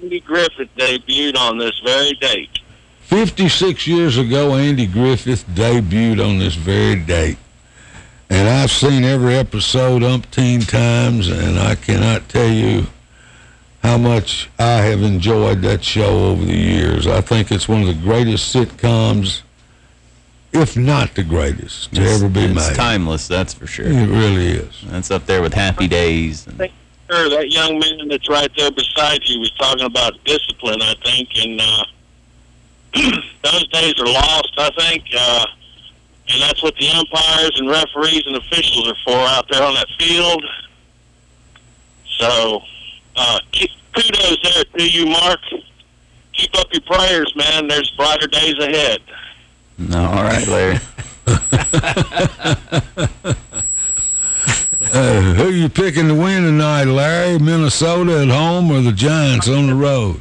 Andy Griffith debuted on this very date. 56 years ago, Andy Griffith debuted on this very date. And I've seen every episode umpteen times, and I cannot tell you how much I have enjoyed that show over the years. I think it's one of the greatest sitcoms, if not the greatest, to it's, ever be it's made. timeless, that's for sure. It really is. That's up there with Happy Days. And, Sure, that young man that's right there beside you was talking about discipline, I think, and uh, those days are lost, I think. Uh, and that's what the umpires and referees and officials are for out there on that field. So, uh, kudos there to you, Mark. Keep up your prayers, man. There's brighter days ahead. No, all right, Larry. Uh, who you picking to win tonight, Larry? Minnesota at home or the Giants on the road?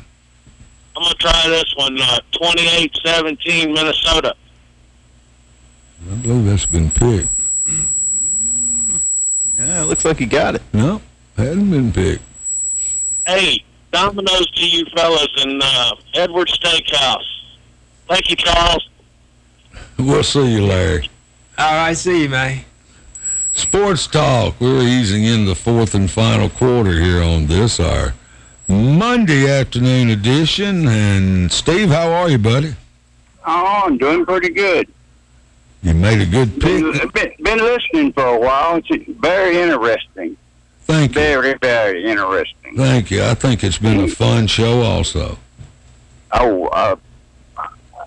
I'm going to try this one, uh, 28-17 Minnesota. I believe that's been picked. Yeah, it looks like you got it. No, hadn't been picked. Hey, Domino's to you fellas in uh, Edward Steakhouse. Thank you, Charles. We'll see you, Larry. All right, see you, man. Sports Talk. We're easing in the fourth and final quarter here on this, our Monday afternoon edition. And Steve, how are you, buddy? Oh, I'm doing pretty good. You made a good pick. Been, been, been listening for a while. It's very interesting. Thank you. Very, very interesting. Thank you. I think it's been a fun show also. Oh, uh,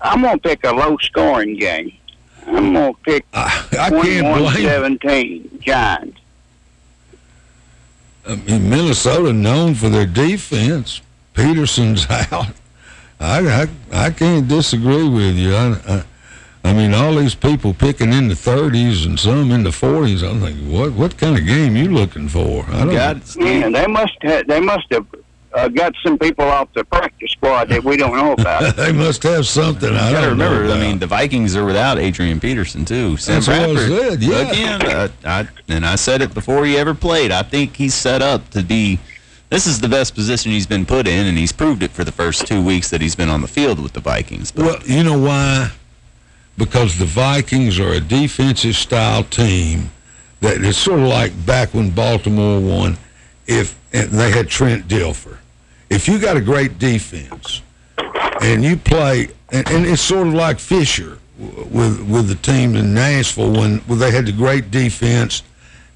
I'm going to pick a low scoring game. I'm going to pick I can't blame 17 Giants. I mean, Minnesota known for their defense. Peterson's out. I, I, I can't disagree with you. I, I, I mean, all these people picking in the 30s and some in the 40s. I'm thinking, what what kind of game you looking for? I don't. Yeah, they must have, they must have uh, got some people off the practice squad that we don't know about. they must have something. I You got to don't know remember, I mean, the Vikings are without Adrian Peterson too. Sam That's what I Bradford, said, yeah. Again, uh, I, and I said it before he ever played. I think he's set up to be. This is the best position he's been put in, and he's proved it for the first two weeks that he's been on the field with the Vikings. But Well, you know why? Because the Vikings are a defensive style team that it's sort of like back when Baltimore won. If and they had Trent Dilfer, if you got a great defense and you play, and, and it's sort of like Fisher with with the team in Nashville when, when they had the great defense,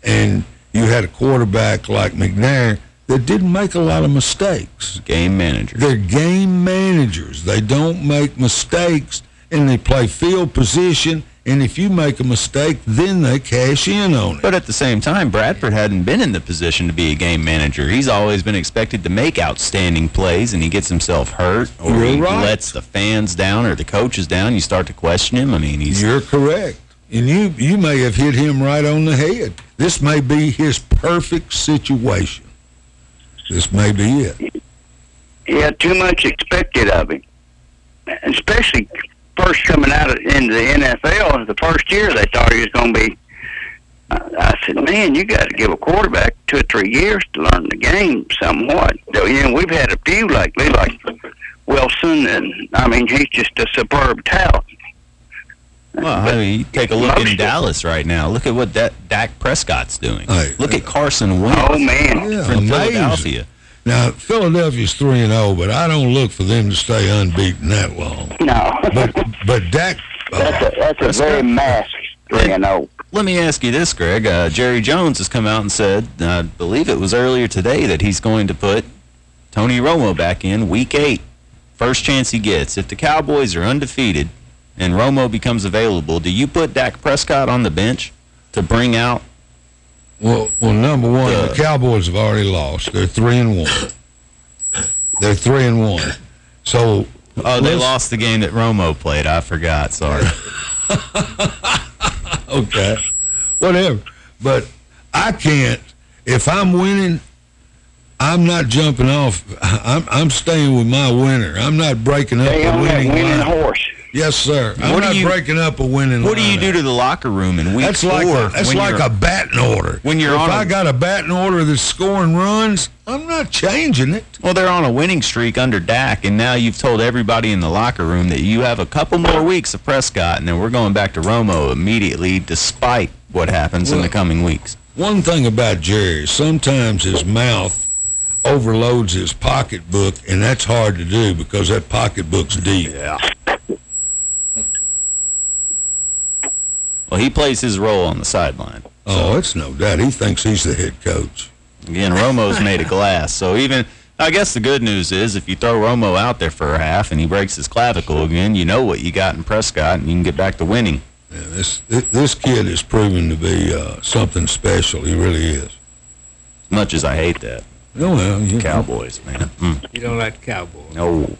and you had a quarterback like McNair that didn't make a lot of mistakes. Game managers. They're game managers. They don't make mistakes, and they play field position. And if you make a mistake, then they cash in on it. But at the same time, Bradford hadn't been in the position to be a game manager. He's always been expected to make outstanding plays, and he gets himself hurt, or You're he right. lets the fans down or the coaches down. You start to question him. I mean, he's You're correct. And you, you may have hit him right on the head. This may be his perfect situation. This may be it. He had too much expected of him, especially first coming out of, into the NFL. The first year they thought he was going to be. I said, man, you got to give a quarterback two or three years to learn the game somewhat. Though, You know, we've had a few lately, like Wilson, and I mean, he's just a superb talent. Well, I mean, you take a look in Dallas right now. Look at what that Dak Prescott's doing. look at Carson Wentz. Oh, man. Yeah, from amazing. Philadelphia. Now Philadelphia's three and zero, but I don't look for them to stay unbeaten that long. No. But but Dak, That's a, that's a very masked 3 and oh. 0. Let me ask you this, Greg. Uh, Jerry Jones has come out and said, I believe it was earlier today, that he's going to put Tony Romo back in week eight. First chance he gets. If the Cowboys are undefeated and Romo becomes available, do you put Dak Prescott on the bench to bring out? Well, well, number one, the uh, Cowboys have already lost. They're three and one. They're three and one. So Oh, they lost the game that Romo played. I forgot. Sorry. okay, whatever. But I can't. If I'm winning, I'm not jumping off. I'm I'm staying with my winner. I'm not breaking up Stay a on that winning, winning horse. Yes, sir. I'm What not you- breaking up a winning. What do you do to the locker room in week That's four? like a, that's like a batting order. when you're if on a- I got a batting order that's scoring runs, I'm not changing it. Well, they're on a winning streak under Dak, and now you've told everybody in the locker room that you have a couple more weeks of Prescott, and then we're going back to Romo immediately, despite what happens in the coming weeks. One thing about Jerry, sometimes his mouth overloads his pocketbook, and that's hard to do because that pocketbook's deep. Yeah. Well, he plays his role on the sideline. Oh, it's no doubt. He thinks he's the head coach. Again, Romo's made of glass, so even I guess the good news is if you throw Romo out there for a half and he breaks his clavicle again, you know what you got in Prescott, and you can get back to winning. Yeah, this this kid is proving to be uh, something special. He really is. As much as I hate that. Oh well, you Cowboys, man. Mm. You don't like Cowboys. No.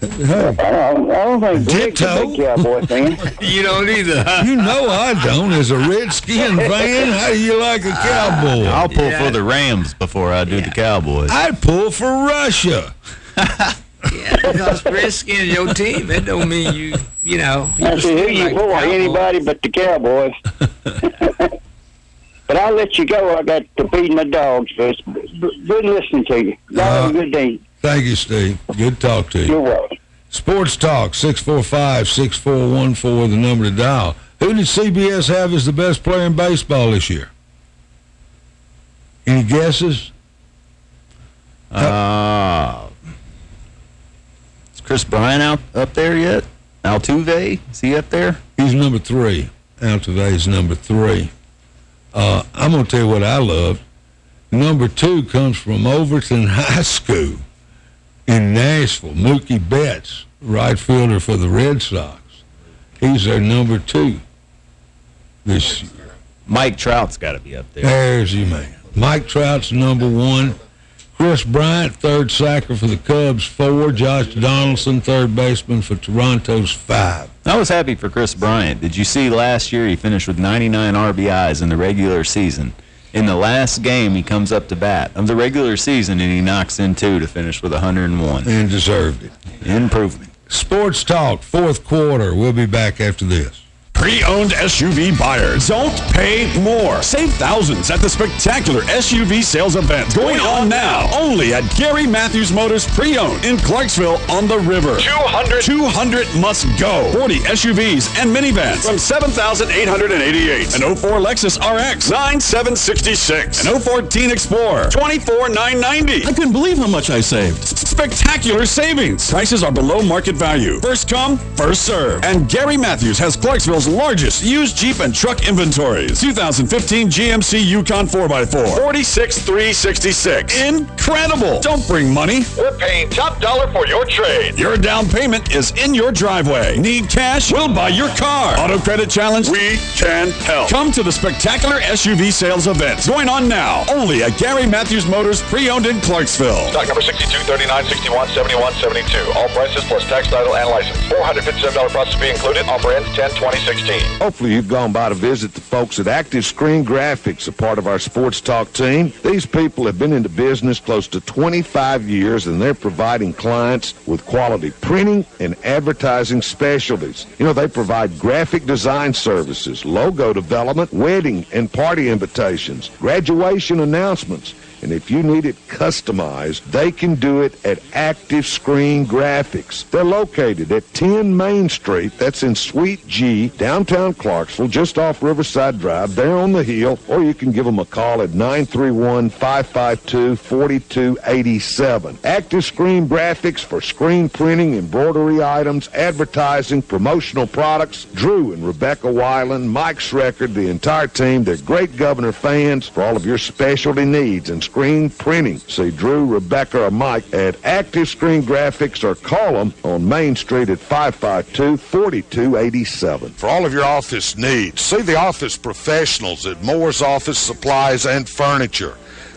I don't, I don't think Greg's a big Cowboy fan. You don't either. huh? You know I don't. As a Redskin fan, how do you like a cowboy? I'll pull for the Rams before I do the Cowboys. I'd pull for Russia. Yeah, because Redskins your team. That don't mean you, you know. I You said, who you like the for? Anybody but the Cowboys. but I'll let you go. I got to feed my dogs. But it's good listening to you. Y'all have a good day. Thank you, Steve. Good talk to you. You're welcome. Sports Talk, 645-6414, the number to dial. Who did CBS have as the best player in baseball this year? Any guesses? Uh, is Kris Bryant out up there yet? Altuve, is he up there? He's number three. Altuve is number three. Uh, I'm going to tell you what I love. Number two comes from Overton High School in Nashville. Mookie Betts, right fielder for the Red Sox. He's their number two. This year. Mike Trout's got to be up there. There's your man. Mike Trout's number one. Kris Bryant, third sacker for the Cubs, four. Josh Donaldson, third baseman for Toronto's five. I was happy for Kris Bryant. Did you see last year he finished with 99 RBIs in the regular season? In the last game, he comes up to bat of the regular season and he knocks in two to finish with 101. And deserved it. Improvement. Sports Talk, fourth quarter. We'll be back after this. Pre-owned SUV buyers, don't pay more. Save thousands at the spectacular SUV sales event going on now only at Gary Mathews Motors Pre-Owned in Clarksville on the river. 200 200 must go. 40 SUVs and minivans from 7,888. An 04 Lexus RX 9766. An 014 Explorer 24,990. I couldn't believe how much I saved. Spectacular savings. Prices are below market value. First come, first serve. And Gary Mathews has Clarksville's largest used Jeep and truck inventories. 2015 GMC Yukon 4x4. 46,366. Incredible. Don't bring money. We're paying top dollar for your trade. Your down payment is in your driveway. Need cash? We'll buy your car. Auto credit challenge? We can help. Come to the spectacular SUV sales event going on now. Only at Gary Mathews Motors pre-owned in Clarksville. Stock number 62, 39, 61, 71, 72. All prices plus tax title and license. $457 process fee included. Offer ends 10 2016. Hopefully you've gone by to visit the folks at Active Screen Graphics, a part of our Sports Talk team. These people have been into business close to 25 years and they're providing clients with quality printing and advertising specialties. You know, they provide graphic design services, logo development, wedding and party invitations, graduation announcements, And if you need it customized, they can do it at Active Screen Graphics. They're located at 10 Main Street. That's in Suite G, downtown Clarksville, just off Riverside Drive. They're on the hill. Or you can give them a call at 931-552-4287. Active Screen Graphics for screen printing, embroidery items, advertising, promotional products. Drew and Rebecca Weiland, Mike Schreckard, the entire team, they're great Governor fans for all of your specialty needs and screen printing. See Drew, Rebecca, or Mike at Active Screen Graphics or call them on Main Street at 552-4287. For all of your office needs, see the office professionals at Moore's Office Supplies and Furniture.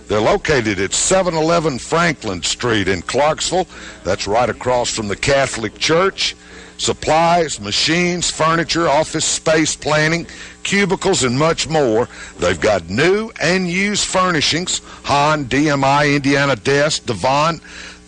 They're located at 711 Franklin Street in Clarksville. That's right across from the Catholic Church. Supplies, machines, furniture, office space planning, cubicles, and much more. They've got new and used furnishings, HON, DMI, Indiana Desk, Devon.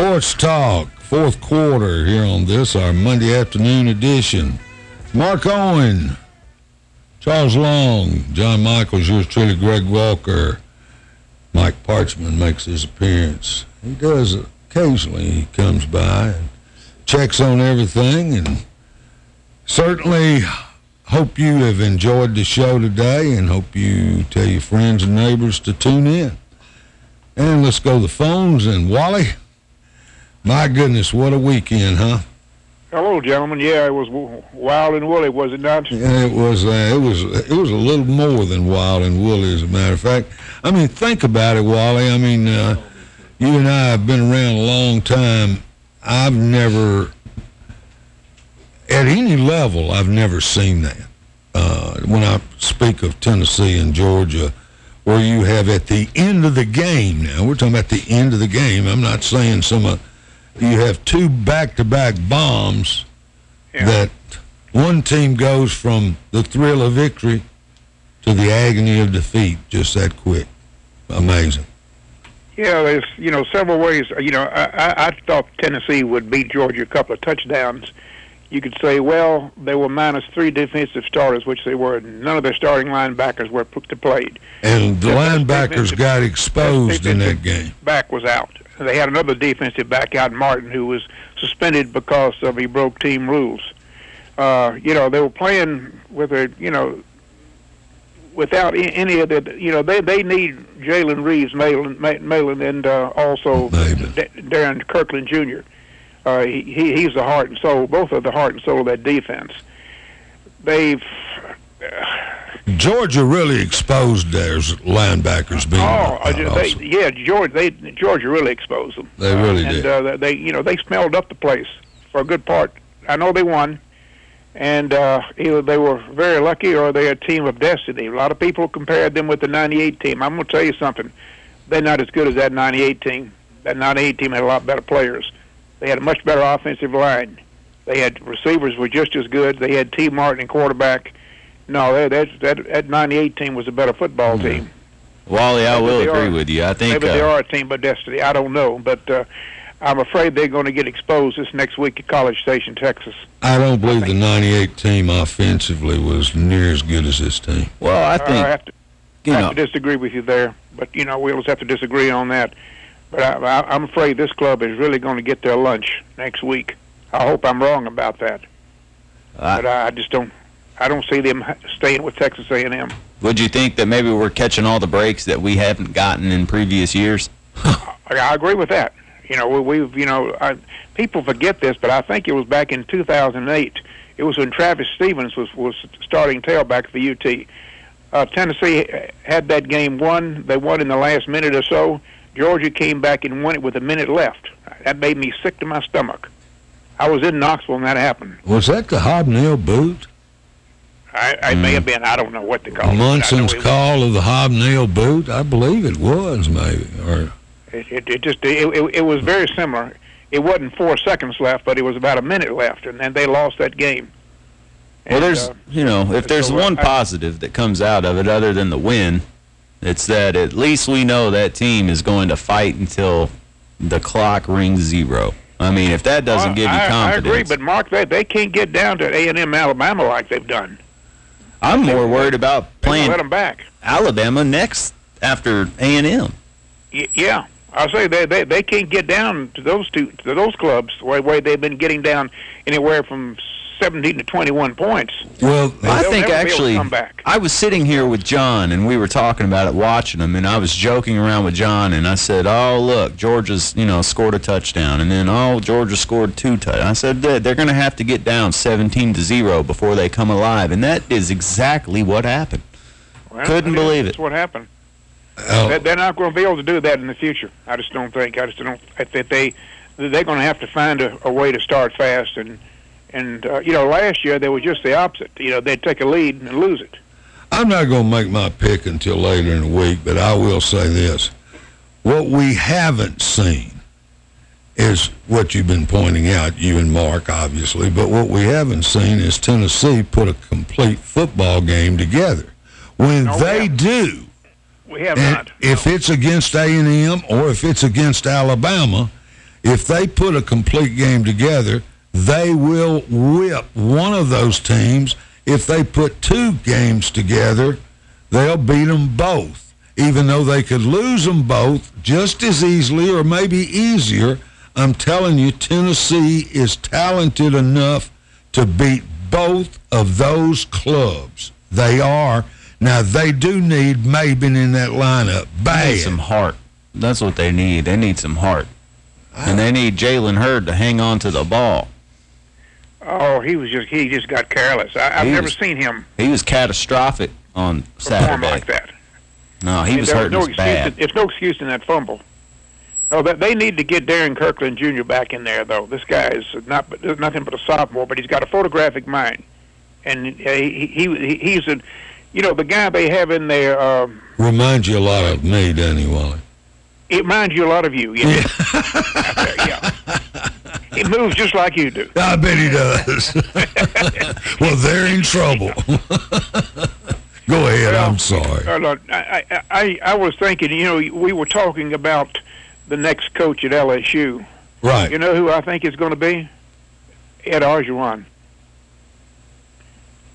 Sports Talk, fourth quarter here on this, our Monday afternoon edition. Mark Owen, Charles Long, John Michaels, yours truly, Greg Walker. Mike Parchman makes his appearance. He does occasionally. He comes by and checks on everything and certainly hope you have enjoyed the show today and hope you tell your friends and neighbors to tune in. And let's go to the phones and Wally. My goodness, what a weekend, huh? Hello, gentlemen. Yeah, it was wild and woolly, was it not? Yeah, it was. Uh, it was. It was a little more than wild and woolly, as a matter of fact. I mean, think about it, Wally. I mean, uh, you and I have been around a long time. I've never, at any level, I've never seen that. Uh, when I speak of Tennessee and Georgia, where you have at the end of the game. Now we're talking about the end of the game. I'm not saying some. Uh, you have two back-to-back bombs that one team goes from the thrill of victory to the agony of defeat just that quick. Amazing. Yeah, there's you know several ways. You know, I, I, I thought Tennessee would beat Georgia a couple of touchdowns. You could say, well, they were minus three defensive starters, which they were. None of their starting linebackers were p- played. And the linebackers got exposed in that game. Back was out. They had another defensive back out, Martin, who was suspended because of he broke team rules. Uh, you know, they were playing with a, you know, without any of the, you know, they they need Jalen Reeves, Malin, Ma- Malin and uh, also D- Darrin Kirkland Jr. Uh, he, he he's the heart and soul, both are the heart and soul of that defense. They've Georgia really exposed their linebackers being oh, uh, they, also. yeah, Georgia, they Georgia really exposed them. They really and, did. uh, they, you know, they smelled up the place for a good part. I know they won, and uh, either they were very lucky or they're a team of destiny. A lot of people compared them with the '98 team. I'm going to tell you something. They're not as good as that '98 team. That '98 team had a lot better players. They had a much better offensive line. They had receivers were just as good. They had Tee Martin and quarterback. No, that that that, that '98 team was a better football team. Wally, I Maybe will agree are- with you. I think maybe they uh, are a team by destiny. I don't know, but uh, I'm afraid they're going to get exposed this next week at College Station, Texas. I don't believe the 98 team offensively was near as good as this team. Well, I I have to, you I know- have to disagree with you there, but you know we'll just have to disagree on that. But I, I, I'm afraid this club is really going to get their lunch next week. I hope I'm wrong about that, I- but I, I just don't. I don't see them staying with Texas A&M. Would you think that maybe we're catching all the breaks that we haven't gotten in previous years? I, I agree with that. You know, we, we've you know, I, people forget this, but I think it was back in 2008. It was when Travis Stephens was was starting tailback for UT. Uh, Tennessee had that game won. They won in the last minute or so. Georgia came back and won it with a minute left. That made me sick to my stomach. I was in Knoxville when that happened. Was that the hobnail boot? I, I may have been. I don't know what to call it. Munson's call of the hobnail boot? I believe it was, maybe. Or It, it, it just it, it, it was very similar. It wasn't four seconds left, but it was about a minute left, and then they lost that game. Well, there's, uh, you know, if there's so one I- positive that comes out of it other than the win, it's that at least we know that team is going to fight until the clock rings zero. I mean, if that doesn't give you I, I confidence, agree, but Mark, they they can't get down to A and M Alabama like they've done. I'm more worried about playing let them back. Alabama next after A&M. Yeah, I say they, they they can't get down to those two to those clubs the way, way they've been getting down anywhere from seventeen to twenty one points. Well, I think never be able to actually. I was sitting here with John and we were talking about it, watching them, and I was joking around with John, and I said, "Oh, look, Georgia's you know scored a touchdown, and then oh, Georgia scored two touchdowns." I said they're, they're going to have to get down 17 to zero before they come alive, and that is exactly what happened. Well, Couldn't is. believe it. That's what happened. Oh. They- They're not going to be able to do that in the future. I just don't think. I just don't. I think they they're going to have to find a, a way to start fast and and uh, you know last year they were just the opposite. You know they'd take a lead and lose it. I'm not going to make my pick until later in the week, but I will say this. What we haven't seen is what you've been pointing out, you and Mark, obviously, but what we haven't seen is Tennessee put a complete football game together. When they do, We have and not. if it's against A&M or if it's against Alabama, if they put a complete game together, they will whip one of those teams. If they put two games together, they'll beat them both, even though they could lose them both just as easily or maybe easier. I'm telling you, Tennessee is talented enough to beat both of those clubs. They are. Now, they do need Maybin in that lineup. They Bad. need some heart. That's what they need. They need some heart, and they need Jalen Hurd to hang on to the ball. Oh, he was just he just got careless. I, I've He never was- seen him He was catastrophic on perform Saturday. like that. No, I he mean, was there hurting no us excuse bad. It's no excuse in that fumble. No, that they need to get Darrin Kirkland Jr. back in there, though. This guy is not there's nothing but a sophomore, but he's got a photographic mind, and uh, he, he he's a, you know, the guy they have in there. Um, Reminds you a lot of me, doesn't Wally? it reminds you a lot of you. Yeah. yeah. He moves just like you do. I bet he does. well, they're in trouble. Go ahead. I'm sorry. Uh, I, I, I, I was thinking, you know, we were talking about the next coach at LSU. Right. You know who I think is going to be? Ed Orgeron.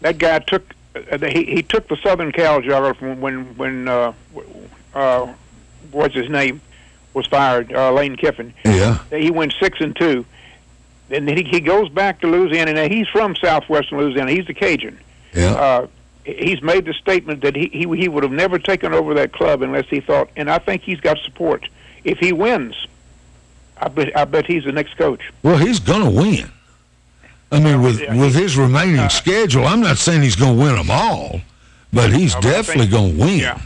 That guy took uh, he he took the Southern Cal job from when when uh, uh, what's his name was fired, uh, Lane Kiffin. Yeah. He went six and two. And then he, he goes back to Louisiana. Now he's from southwestern Louisiana. He's a Cajun. Yeah. Uh, he's made the statement that he, he he would have never taken over that club unless he thought, and I think he's got support. If he wins, I bet I bet he's the next coach. Well, he's going to win. I mean, with with his remaining schedule, I'm not saying he's going to win them all, but he's No, but I definitely going to win. Yeah.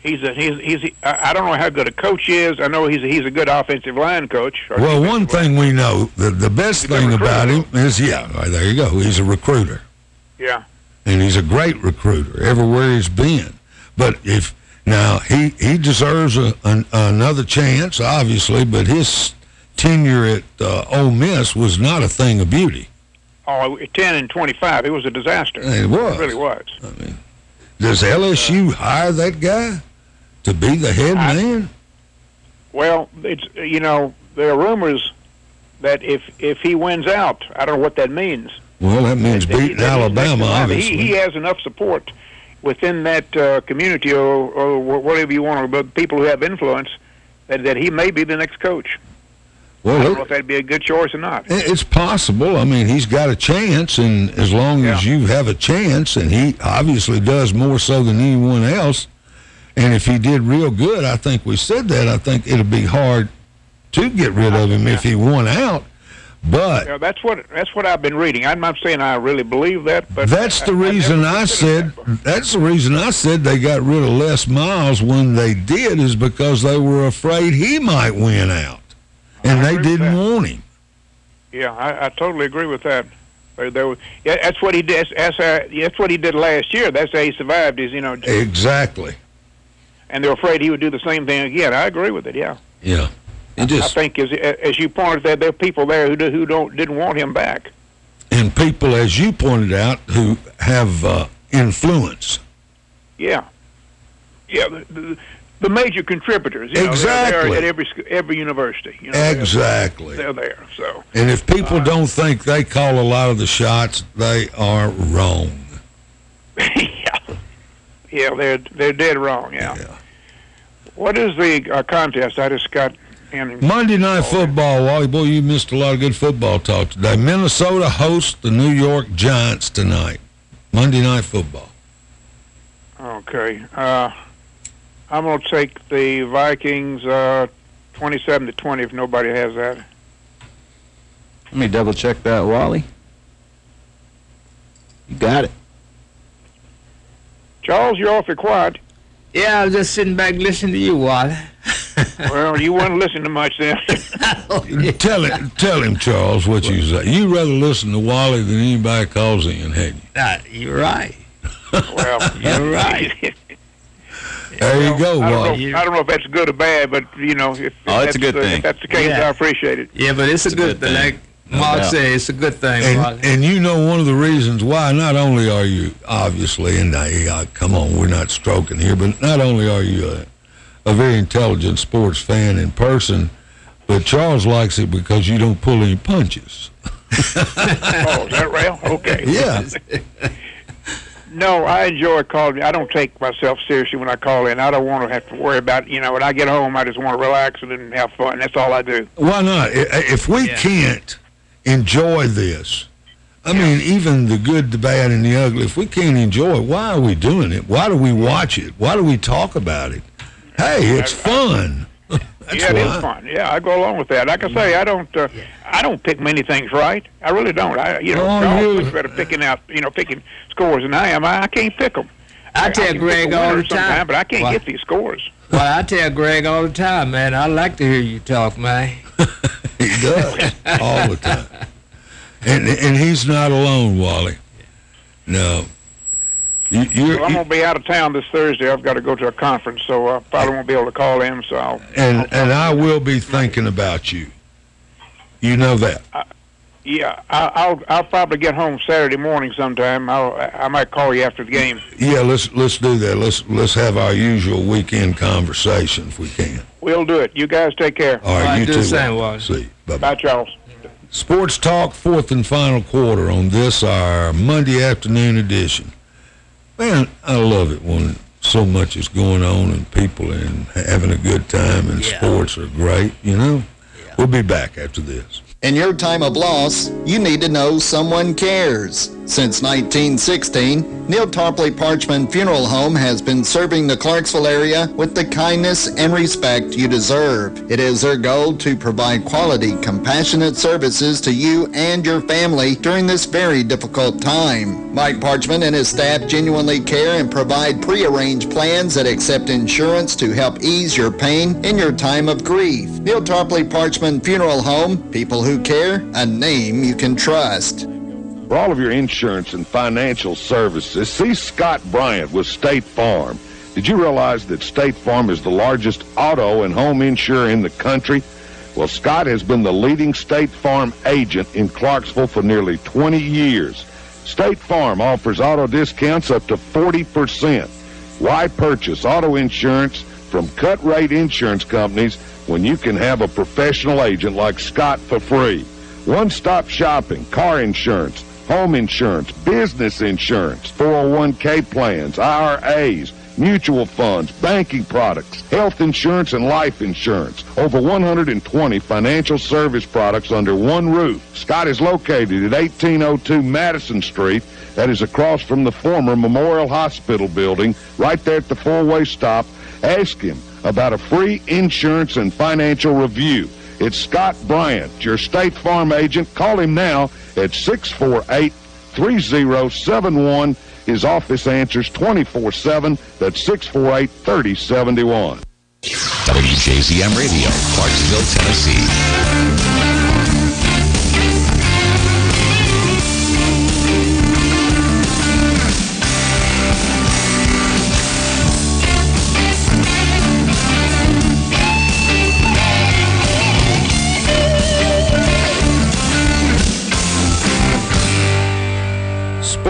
He's a he's he's I don't know how good a coach he is. I know he's a, he's a good offensive line coach. Well, one thing we know, the, the best thing about him is, yeah, right, there you go. He's a recruiter. Yeah. and he's a great recruiter everywhere he's been. But if now he he deserves a, an, another chance, obviously, but his tenure at uh, Ole Miss was not a thing of beauty. Oh, 10 and 25. It was a disaster. It was. It really was. I mean, Does LSU hire that guy to be the head man? Well, it's you know there are rumors that if if he wins out, I don't know what that means. Well, that means That beating that Alabama, obviously. He, he has enough support within that uh, community or, or whatever you want, but people who have influence, that, that he may be the next coach. Well, I don't know if that'd be a good choice or not. It's possible. I mean, he's got a chance, and as long as you have a chance, and he obviously does more so than anyone else, and if he did real good, I think we said that. I think it'd be hard to get rid of him if he won out. But Yeah, that's what that's what I've been reading. I'm not saying I really believe that, but that's the I- I reason I considered said that's the reason I said they got rid of Les Miles when they did is because they were afraid he might win out, and they didn't want him. Yeah, I, I totally agree with that. There, there was, yeah, that's what he did. That's, that's, that's what he did last year. That's how he survived. Is you know, Exactly. And they're afraid he would do the same thing again. I agree with it. Yeah, Yeah. It just I think as as you pointed out, there are people there who do, who don't didn't want him back. and people, as you pointed out, who have uh, influence. Yeah, yeah. The, the, the major contributors, you know, they're Exactly. at every every university. You know, they're- Exactly. They're there. So And if people don't think they call a lot of the shots, they are wrong. yeah, they're they're dead wrong. Yeah. What is the uh, contest? I just got in. Monday Night Football, Wally. Boy, you missed a lot of good football talk today. Minnesota hosts the New York Giants tonight. Monday Night Football. Okay. Uh, I'm going to take the Vikings uh, 27 to 20 if nobody has that. Let me double check that, Wally. You got it. Charles, you're awfully quiet. Yeah, I was just sitting back listening to you, Wally. well, you weren't listening to much then. Oh, tell him, tell him, Charles, what you say. You rather listen to Wally than anybody calls in, hadn't you? Nah, you're right. well, You're right. There you go, I don't, Wally. know, I don't know if that's good or bad, but you know, if, if Oh, it's that's a good the, thing. If that's the case, Yeah. I appreciate it. Yeah, but it's, a good, thing. Like No Mark doubt. said, it's a good thing, And, and you know one of the reasons why not only are you obviously and I, I, come on we're not stroking here but not only are you a, a very intelligent sports fan in person but Charles likes it because you don't pull any punches oh, is that real? Okay. yeah No, I enjoy calling. I don't take myself seriously when I call in. I don't want to have to worry about. You know, when I get home, I just want to relax and have fun. That's all I do. why not if we can't enjoy this I mean even the good the bad and the ugly if we can't enjoy it why are we doing it why do we watch it why do we talk about it hey it's fun That's yeah, it why. is fun. Yeah, I go along with that. Like I say, I don't. Uh, I don't pick many things right. I really don't. I, you know, Oh, Charles really? is better picking out, you know, picking scores than I am. I, I can't pick them. I tell can Greg pick a all winner the time. but I can't Why? get these scores. Well, I tell Greg all the time, man. I like to hear you talk, man. He does all the time, and and he's not alone, Wally. No, you, Well, I'm gonna be out of town this Thursday. I've got to go to a conference, so I probably won't be able to call in. So I'll, and and I will be thinking about you. You know that. yeah, I, I'll I'll probably get home Saturday morning sometime. I'll I might call you after the game. Yeah, let's let's do that. Let's let's have our usual weekend conversation if we can. We'll do it. You guys take care. All right, you do too. the same, Wally. Wally. See, bye. Bye, Charles. Sports Talk, fourth and final quarter on this, our Monday afternoon edition. Man, I love it when so much is going on and people and having a good time and Yeah. sports are great, you know? We'll be back after this. In your time of loss, you need to know someone cares. Since 1916, Neil Tarpley Parchman Funeral Home has been serving the Clarksville area with the kindness and respect you deserve. It is their goal to provide quality, compassionate services to you and your family during this very difficult time. Mike Parchman and his staff genuinely care and provide prearranged plans that accept insurance to help ease your pain in your time of grief. Neil Tarpley Parchman Funeral Home, people who care, a name you can trust. For all of your insurance and financial services, see Scott Bryant with State Farm. Did you realize that State Farm is the largest auto and home insurer in the country? Well, Scott has been the leading State Farm agent in Clarksville for nearly 20 years. State Farm offers auto discounts up to 40%. Why purchase auto insurance from cut rate insurance companies when you can have a professional agent like Scott for free? One stop shopping, car insurance, home insurance, business insurance, 401k plans, IRAs, mutual funds, banking products, health insurance, and life insurance. Over 120 financial service products under one roof. Scott is located at 1802 Madison Street. That is across from the former Memorial Hospital building, right there at the four-way stop. Ask him about a free insurance and financial review. It's Scott Bryant, your State Farm agent. Call him now at 648 3071. His office answers 24 7. That's 648 3071. WJZM Radio, Clarksville, Tennessee.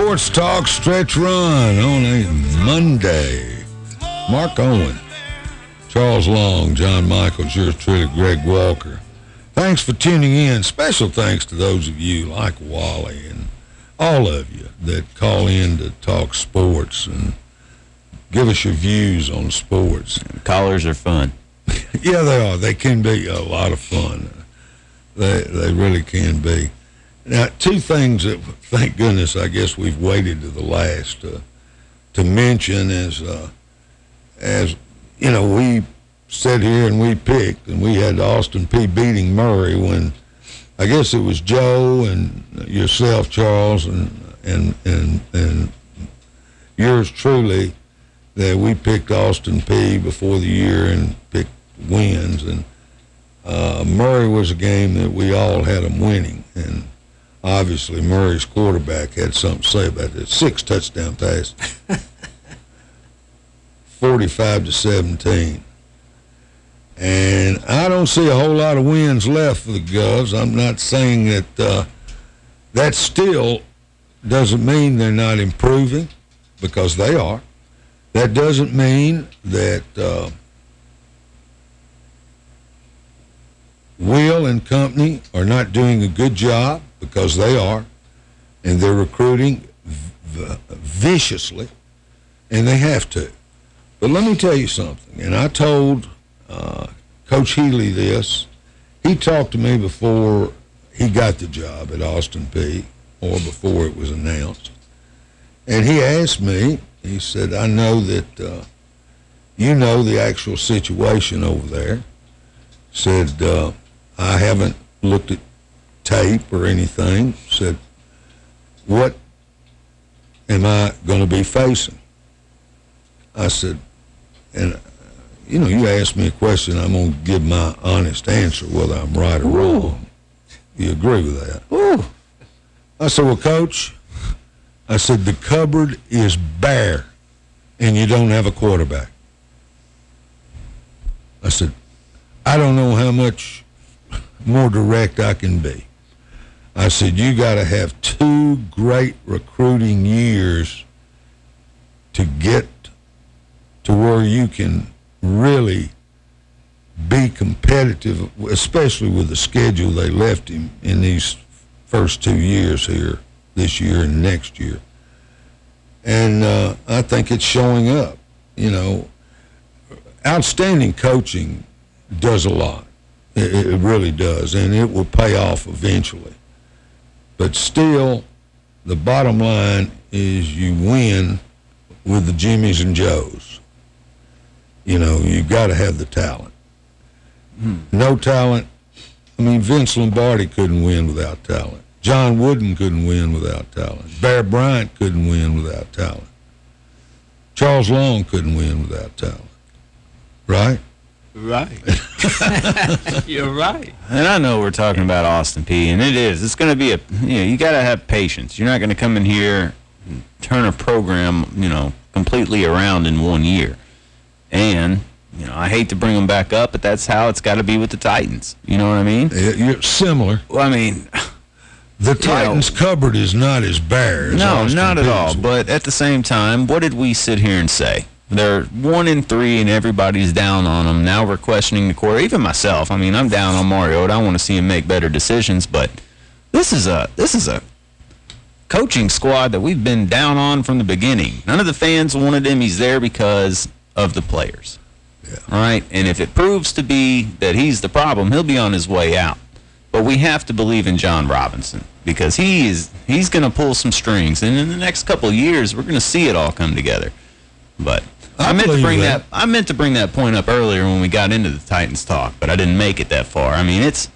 Sports Talk Stretch Run on a Monday. Mark Owen, Charles Long, John Michaels, yours truly, Greg Walker. Thanks for tuning in. Special thanks to those of you like Wally and all of you that call in to talk sports and give us your views on sports. Callers are fun. yeah, they are. They can be a lot of fun. They they really can be. Now, two things that, thank goodness, I guess we've waited to the last uh, to mention is, uh, as you know, we sat here and we picked, and we had Austin Peay beating Murray when I guess it was Joe and yourself, Charles, and and and and yours truly that we picked Austin Peay before the year and picked wins, and uh, Murray was a game that we all had him winning, and obviously Murray's quarterback had something to say about it. Six touchdown passes. 45 to 17. And I don't see a whole lot of wins left for the Govs. I'm not saying that uh, that still doesn't mean they're not improving because they are. That doesn't mean that uh, Will and company are not doing a good job because they are, and they're recruiting viciously, and they have to. But let me tell you something, and I told uh, Coach Healy this. He talked to me before he got the job at Austin Peay, or before it was announced, and he asked me. He said, "I know that uh, you know the actual situation over there." Said, uh, "I haven't looked at tape or anything." Said, "What am I going to be facing?" I said, and you know, you asked me a question, I'm going to give my honest answer, whether I'm right or wrong. You agree with that? Ooh. I said, well, Coach, I said, the cupboard is bare and you don't have a quarterback. I said, I don't know how much more direct I can be. I said, you got to have two great recruiting years to get to where you can really be competitive, especially with the schedule they left him in these first two years here, this year and next year. And uh, I think it's showing up. You know, outstanding coaching does a lot. It, it really does, and it will pay off eventually. But still, the bottom line is you win with the Jimmys and Joes. You know, you got to have the talent. Hmm. No talent. I mean, Vince Lombardi couldn't win without talent. John Wooden couldn't win without talent. Bear Bryant couldn't win without talent. Charles Long couldn't win without talent. Right? Right. You're right. And I know we're talking about Austin Peay, and it is. It's going to be a, you know, you got to have patience. You're not going to come in here and turn a program, you know, completely around in one year. And, you know, I hate to bring them back up, but that's how it's got to be with the Titans. You know what I mean? You're similar. Well, I mean, the Titans' cupboard is not as bare as No, Austin not at Peay's all. But at the same time, what did we sit here and say? They're one in three, and everybody's down on them. Now we're questioning the core. Even myself. I mean, I'm down on Mario. I want to see him make better decisions. But this is a this is a coaching squad that we've been down on from the beginning. None of the fans wanted him. He's there because of the players. Yeah. All right. And if it proves to be that he's the problem, he'll be on his way out. But we have to believe in Jon Robinson because he is he's going to pull some strings, and in the next couple of years, we're going to see it all come together. But I, I meant to bring that. that. I meant to bring that point up earlier when we got into the Titans talk, but I didn't make it that far. I mean, it's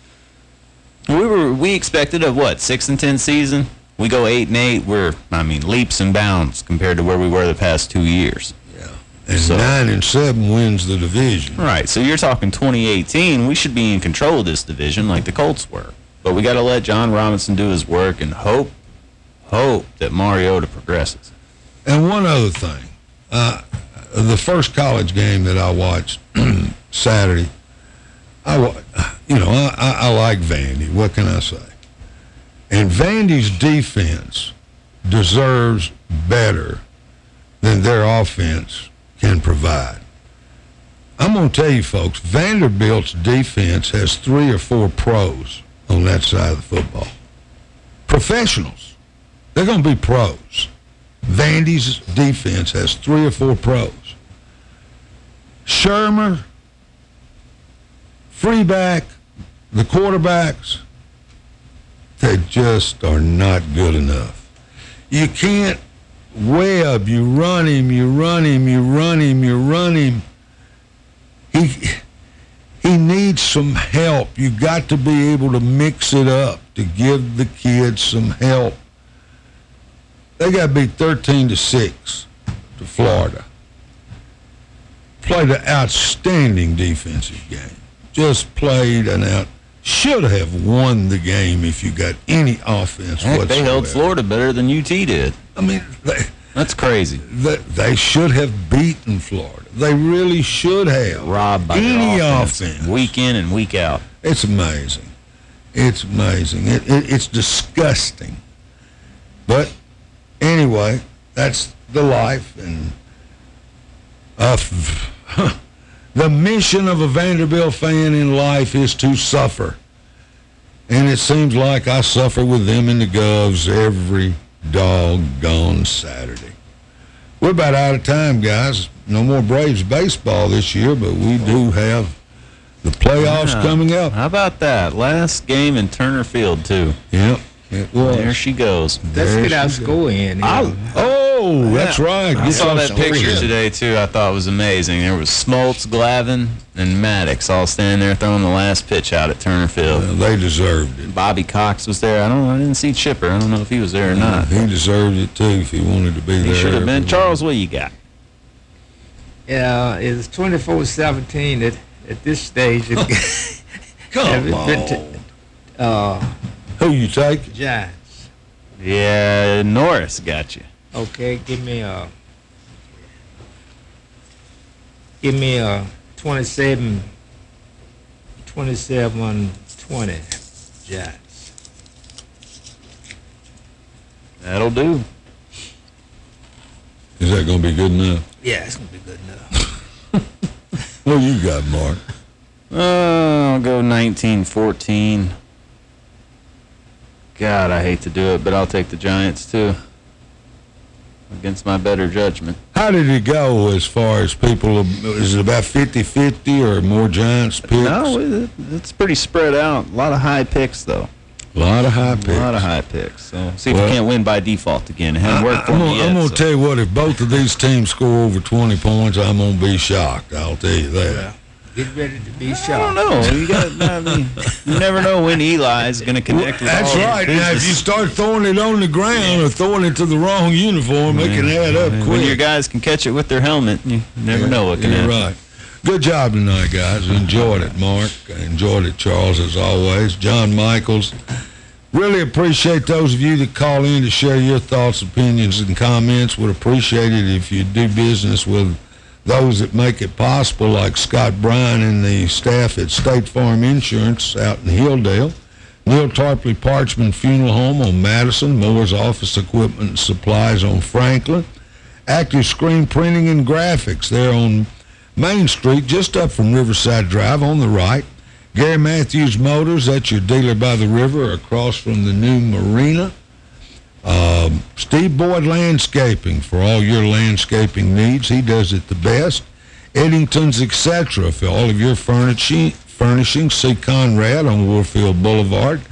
we were we expected a what six and ten season. We go eight and eight. We're I mean leaps and bounds compared to where we were the past two years. Yeah, And So- nine and seven wins the division. Right. So you're talking 2018. We should be in control of this division like the Colts were. But we got to let Jon Robinson do his work and hope, hope that Mariota progresses. And one other thing, uh, the first college game that I watched Saturday, I you know I, I, I like Vandy. What can I say? And Vandy's defense deserves better than their offense can provide. I'm going to tell you, folks, Vanderbilt's defense has three or four pros on that side of the football. Professionals. They're going to be pros. Vandy's defense has three or four pros. Shurmur, Freebeck, the quarterbacks, they just are not good enough. You can't web, you run him, you run him, you run him, you run him. He he needs some help. You got to be able to mix it up to give the kids some help. They got to be 13 to 6 to Florida. Played an outstanding defensive game. Just played an out. Should have won the game if you got any offense Heck, they held Florida better than UT did. I mean, they, that's crazy. They, they should have beaten Florida. They really should have. Robbed by any offense, offense. week in and week out. It's amazing. It's amazing. It, it, it's disgusting. But anyway, that's the life and of the mission of a Vanderbilt fan in life is to suffer. And it seems like I suffer with them in the Govs every doggone Saturday. We're about out of time, guys. No more Braves baseball this year, but we do have the playoffs coming up. How about that? Last game in Turner Field, too. Yep. It was. There she goes. Let's get our score in. you Oh, that's right. I Get saw that score picture today too. I thought it was amazing. There was Smoltz, Glavine, and Maddux all standing there throwing the last pitch out at Turner Field. they deserved it. Bobby Cox was there. I don't. I didn't see Chipper. I don't know if he was there or not. He deserved it too if he wanted to be He there. He should have been. Charles, what you got? Yeah, it's 24-17 at, at this stage. Come Have it been to- uh, Who you take? Giants. Yeah, Norris got you. Okay, give me a. Give me a 27, 27 20 Giants. That'll do. Is that going to be good enough? Yeah, it's gonna be good enough. What you got, Mark? Uh, I'll go 1914. God, I hate to do it, but I'll take the Giants too. Against my better judgment. How did it go as far as people? Is it about 50-50 or more Giants picks? No, it, it's pretty spread out. A lot of high picks, though. A lot of high picks. A lot of high picks. So see if Well- we can't win by default again. It hasn't worked for I'm me gonna, yet. I'm gonna so- tell you what. If both of these teams score over 20 points, I'm gonna be shocked. I'll tell you that. Get ready to be shot. I don't know. You got. I mean, you never know when Eli's going to connect with That's all the right. Now, if you start throwing it on the ground or throwing it to the wrong uniform, it can add up When your guys can catch it with their helmet, you never know what can You're happen. right. Good job tonight, guys. Enjoyed it, Mark. Enjoyed it, Charles, as always. John Michaels. Really appreciate those of you that call in to share your thoughts, opinions, and comments. Would appreciate it if you do business with those that make it possible, like Scott Bryan and the staff at State Farm Insurance out in Hilldale. Neal Tarpley Parchman Funeral Home on Madison. Moore's Office Equipment and Supplies on Franklin. Active Screen Printing and Graphics there on Main Street, just up from Riverside Drive on the right. Gary Mathews Motors, that's your dealer by the river across from the new marina. Um, Steve Boyd Landscaping for all your landscaping needs. He does it the best. Eddington's Etc. for all of your furnishing. Furnishing. See Conrad on Warfield Boulevard.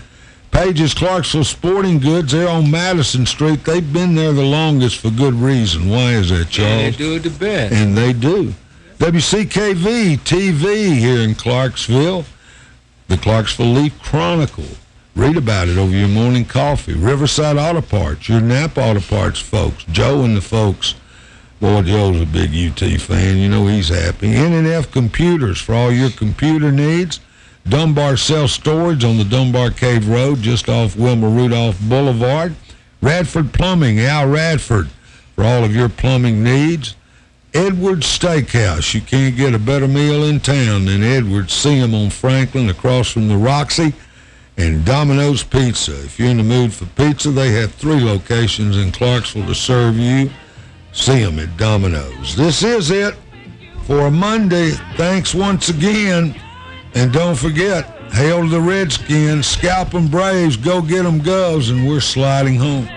Page's Clarksville Sporting Goods. They're on Madison Street. They've been there the longest for good reason. Why is that, Charles? And they do it the best. And they do. WCKV TV here in Clarksville. The Clarksville Leaf Chronicle. Read about it over your morning coffee. Riverside Auto Parts, your Napa Auto Parts folks. Joe and the folks. Boy, Joe's a big UT fan. You know he's happy. NNF Computers for all your computer needs. Dunbar Self Storage on the Dunbar Cave Road just off Wilma Rudolph Boulevard. Radford Plumbing, Al Radford for all of your plumbing needs. Edwards Steakhouse. You can't get a better meal in town than Edwards. See them on Franklin across from the Roxy. And Domino's Pizza. If you're in the mood for pizza, they have three locations in Clarksville to serve you. See them at Domino's. This is it for Monday. Thanks once again. And don't forget, hail to the Redskins, scalp 'em Braves, go get 'em Govs, and we're sliding home.